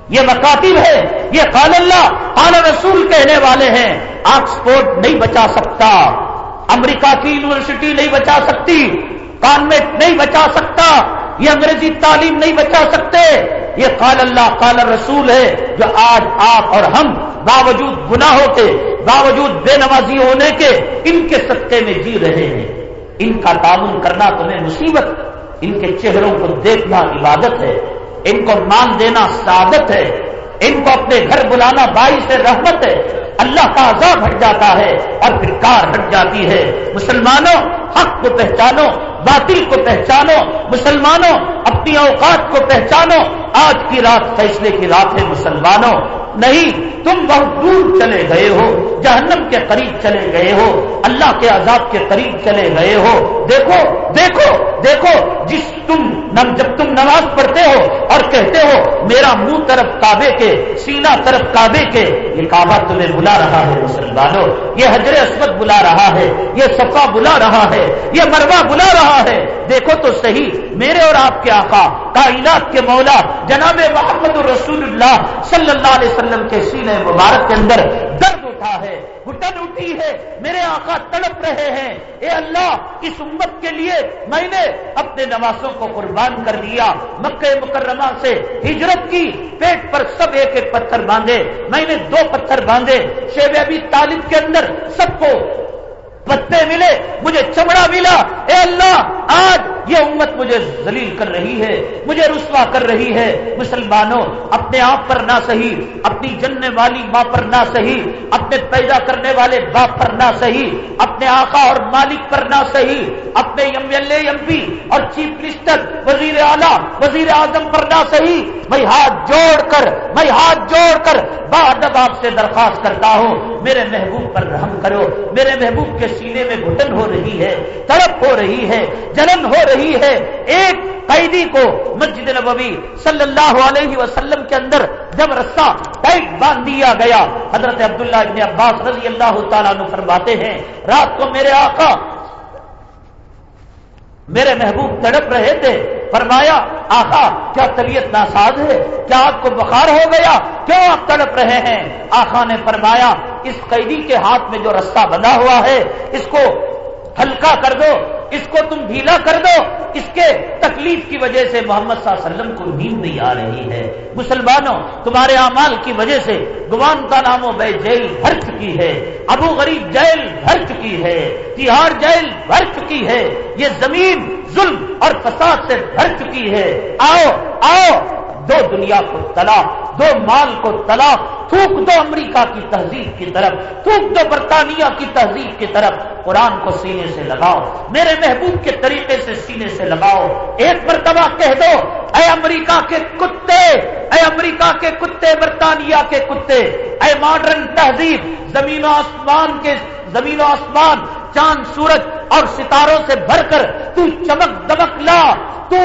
[SPEAKER 4] یہ مکاتب ہے، یہ قال اللہ، قال رسول کہنے والے ہیں۔ آکسفورڈ نہیں بچا سکتا، امریکہ کی یونیورسٹی نہیں بچا سکتی کانوینٹ نہیں بچا سکتا، یہ انگریزی تعلیم نہیں بچا سکتے۔ یہ قال اللہ، قال رسول ہے جو آج آپ اور ہم باوجود گناہوں کے باوجود بے نوازی ہونے کے ان کے سطح میں جی رہے ہیں۔ ان کا تعاون کرنا تمہیں مصیبت، ان کے چہروں کو دیکھنا عبادت ہے۔ ان کو مان دینا سعادت ہے، ان کو اپنے گھر بلانا باعث رحمت ہے۔ اللہ کا عذاب ہٹ جاتا ہے اور پھر کار ہٹ جاتی ہے۔ مسلمانوں، حق کو پہچانو، باطل کو پہچانو۔ مسلمانوں، اپنی اوقات کو پہچانو۔ آج کی رات فیصلے کی رات ہے، مسلمانوں۔ نہیں، تم بہت دور چلے گئے ہو، جہنم کے قریب چلے گئے ہو، اللہ کے عذاب کے قریب چلے گئے ہو۔ دیکھو دیکھو دیکھو، جس تم جب تم نماز پڑھتے ہو اور کہتے ہو، میرا منہ طرف کعبے کے، سینہ طرف کعبے کے، یہ کعبہ تمہیں بلا رہا ہے مسلمانوں۔ یہ حجر اسمت بلا رہا ہے، یہ صفا بلا رہا ہے، یہ مروا بلا رہا ہے۔ دیکھو تو صحیح، میرے اور آپ کے آقا، کائنات کے مولا، جناب محمد الرسول اللہ صلی اللہ علیہ وسلم کے سینے مبارک کے اندر درد اٹھا ہے، گٹن اٹھی ہے، میرے آقا تڑپ رہے ہیں۔ اے اللہ، اس امت کے لیے میں نے اپنے نوازوں کو قربان کر دیا۔ مکہ مکرمہ سے ہجرت کی، پیٹ پر سب ایک ایک پتھر باندھے۔ میں نے دو پتھر باندھے۔ شیب ابھی طالب کے اندر سب کو پتے ملے، مجھے چمڑا ملا۔ اے اللہ، آج یہ امت مجھے ذلیل کر رہی ہے، مجھے رسوا کر رہی ہے۔ مسلمانوں، اپنے آپ پر نہ صحیح، اپنی جننے والی ماں پر نہ صحیح، اپنے پیدا کرنے والے باپ پر نہ صحیح، اپنے آقا اور مالک پر نہ صحیح، اپنے M L A M P اور چیف منسٹر، وزیر اعلیٰ، وزیر اعظم پر نہ صحیح۔ میں ہاتھ جوڑ کر، میں ہاتھ جوڑ کر بادب آپ سے درخواست کرتا ہوں، میرے محبوب پر رحم کرو، میرے محبوب کے سینے میں گھٹن ہو رہی ہے، تڑپ ہو رہی ہے جلن ہو رہی ہے ایک قیدی کو مسجد نبوی صلی اللہ علیہ وسلم کے اندر جب رستہ ٹائٹ باندھ دیا گیا، حضرت عبداللہ ابن عباس رضی اللہ تعالیٰ عنہ فرماتے ہیں، رات کو میرے آقا میرے محبوب تڑپ رہے تھے، فرمایا، آقا، کیا طبیعت ناساز ہے؟ کیا آپ کو بخار ہو گیا؟ کیوں آپ تڑپ رہے ہیں؟ آقا نے فرمایا، اس قیدی کے ہاتھ میں جو رستہ بندھا ہوا ہے، اس کو ہلکا کر دو، اس کو تم ڈھیلا کر دو، اس کے تکلیف کی وجہ سے محمد صلی اللہ علیہ وسلم کو نیند نہیں آ رہی ہے۔ مسلمانوں، تمہارے اعمال کی وجہ سے گوان کا نام و بے جیل بھر چکی ہے، ابو غریب جیل بھر چکی ہے، تہاڑ جیل بھر چکی ہے، یہ زمین ظلم اور فساد سے بھر چکی ہے۔ آؤ آؤ دو دنیا کو تلا دو مال کو تلا تھوک دو امریکہ کی تہذیب کی طرف، تھوک دو برطانیہ کی تہذیب کی طرف۔ قرآن کو سینے سے لگاؤ، میرے محبوب کے طریقے سے سینے سے لگاؤ۔ ایک مرتبہ کہہ دو، اے امریکہ کے کتے، اے امریکہ کے کتے، برطانیہ کے کتے۔ اے ماڈرن تہذیب، زمین و آسمان کے، زمین و آسمان، چاند، سورج اور ستاروں سے بھر کر تو چمک دمک لا، تو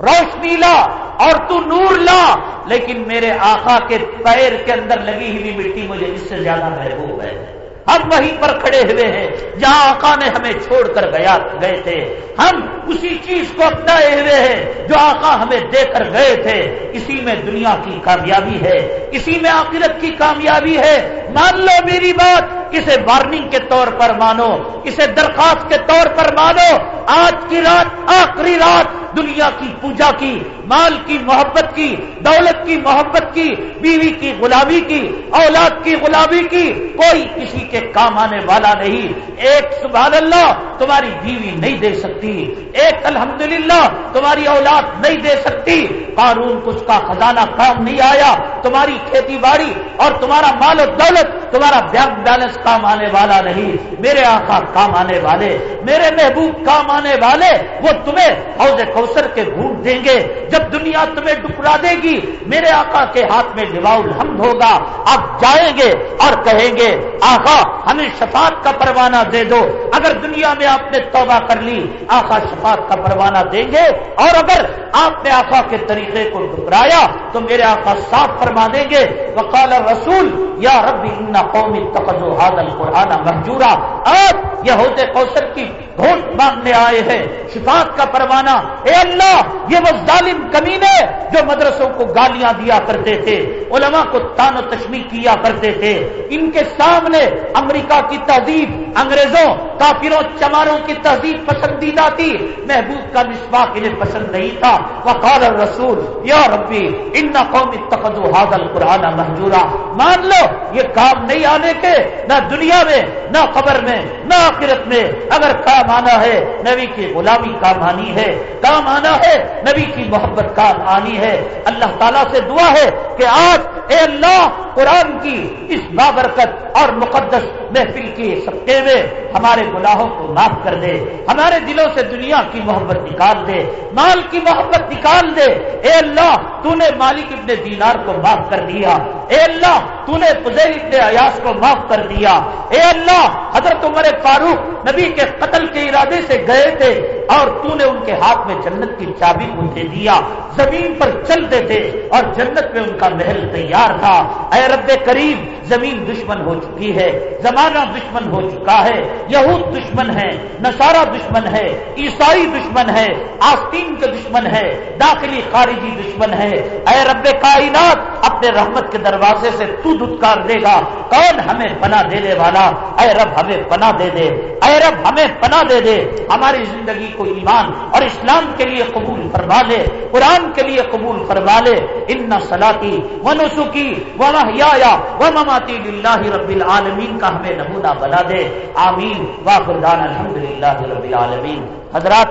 [SPEAKER 4] روشنی لا۔ اور تو نور لا، لیکن میرے آقا کے پیر کے اندر لگی ہوئی مٹی مجھے اس سے زیادہ محبوب ہے۔ ہم وہیں پر کھڑے ہوئے ہیں، جہاں آقا نے ہمیں چھوڑ کر گیا، گئے تھے۔ ہم اسی چیز کو اپنائے ہوئے ہیں، جو آقا ہمیں دے کر گئے تھے۔ اسی میں دنیا کی کامیابی ہے، اسی میں آخرت کی کامیابی ہے۔ مان لو میری بات، اسے وارننگ کے طور پر مانو، اسے درخواست کے طور پر مانو۔ آج کی رات، آخری رات دنیا کی پوجا کی، مال کی محبت کی، دولت کی محبت کی، بیوی کی غلامی کی، اولاد کی غلامی کی، کوئی کسی کے کام آنے والا نہیں۔ ایک سبحان اللہ تمہاری بیوی نہیں دے سکتی۔ ایک الحمدللہ تمہاری اولاد نہیں دے سکتی۔ قانون کچھ کا خزانہ کام نہیں آیا۔ تمہاری کھیتی باڑی اور تمہارا مال و دولت، تمہارا بینک بیلنس کام آنے والا نہیں۔ میرے آقا کام آنے والے، میرے محبوب کام آنے والے، وہ تمہیں حوض کوثر کے گھوٹ دیں گے، جب دنیا تمہیں ڈکرا دے گی، میرے آقا کے ہاتھ میں لواؤ الحمد ہوگا، آپ جائیں گے اور کہیں گے، آقا، ہمیں شفاعت کا پروانہ دے دو۔ اگر دنیا میں آپ نے توبہ کر لی، آقا شفاعت کا پروانہ دیں گے۔ اور اگر آپ نے آقا کے طریقے کو ڈکرایا تو میرے آقا صاف فرما دیں گے۔ وقال رسول یا ربی ان قومی تقزو حادل قرآن محجورہ آپ یہ ہوتے کوثر کی گھوٹ مانگنے آئے ہیں۔ شفاعت کا پروانہ اے اللہ، یہ وہ ظالم کمینے جو مدرسوں کو گالیاں دیا کرتے تھے، علماء کو تان و تشمی کیا کرتے تھے۔ ان کے سامنے امریکہ کی تہذیب، انگریزوں، کافروں، چماروں کی تہذیب پسندیدہ تھی۔ محبوب کا مسواق انہیں پسند نہیں تھا۔ وقال الرسول، یا ربی، ان قوم اتخذوا هذا القرآن محجورا مان لو، یہ کام نہیں آنے کے، نہ دنیا میں نہ قبر میں، نہ آخرت میں۔ اگر کام آنا ہے نبی کی غلامی کام آنی ہے کام آنا ہے نبی کی محبت کام آنی ہے۔ اللہ تعالیٰ سے دعا ہے کہ آج اے اللہ قرآن کی اس بابرکت اور مقدس محفل کی سبقے میں ہمارے گناہوں کو معاف کر دے، ہمارے دلوں سے دنیا کی محبت نکال دے، مال کی محبت نکال دے۔ اے اللہ، تو نے مالک ابن دینار کو معاف کر دیا۔ اے اللہ تو نے فضیل ابن ایاس کو معاف کر دیا۔ اے اللہ، حضرت عمر فاروق نبی کے قتل کے ارادے سے گئے تھے اور تو نے ان کے ہاتھ میں جنت کی چابی کو دے دیا۔ زمین پر چلتے تھے اور جنت میں ان کا محل تیار تھا۔ اے رب کریم، زمین دشمن ہو چکی ہے، زمانہ دشمن ہو چکا ہے، یہود دشمن ہے نصارہ دشمن ہے عیسائی دشمن ہے آستین کے دشمن ہے داخلی خارجی دشمن ہے اے رب کائنات، اپنے رحمت کے دروازے سے تو دھتکار دے گا۔ کون ہمیں پناہ دینے والا؟ اے رب ہمیں پناہ دے دے۔ اے رب ہمیں پناہ دے دے۔ ہماری زندگی کو ایمان اور اسلام کے لیے قبول فرما لے۔ قرآن کے لیے قبول فرما لے۔ ان سلاتی و نسخی و محیا و مماتی اللہ رب العالمین کا ہمیں نمونہ بنا دے۔ آمین۔ واخردان الحمد للہ رب العالمین۔ حضرات،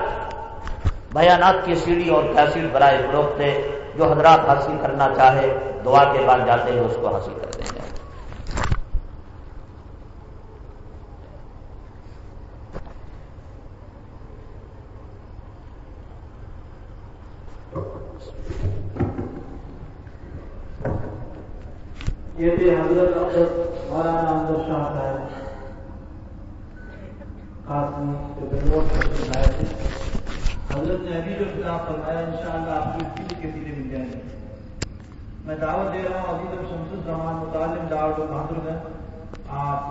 [SPEAKER 4] بیانات کی سیڑھی اور تحصیل برائے فروخت ہے جو حضرات حاصل کرنا چاہے، دعا کے بعد جاتے ہیں اس کو حاصل کر دیں گے۔
[SPEAKER 2] یہ تھے حضرت مولانا شاہ صاحب قاسمی جو بنگلور تھے حضرت نے ابھی جو خطاب فرمایا ان شاء اللہ آپ کی اسی کے سیدھے مل جائیں گے۔ میں دعوت دے رہا ہوں، ابھی تک شمس الزمان متعلق دعوت بہادر ہیں۔ آپ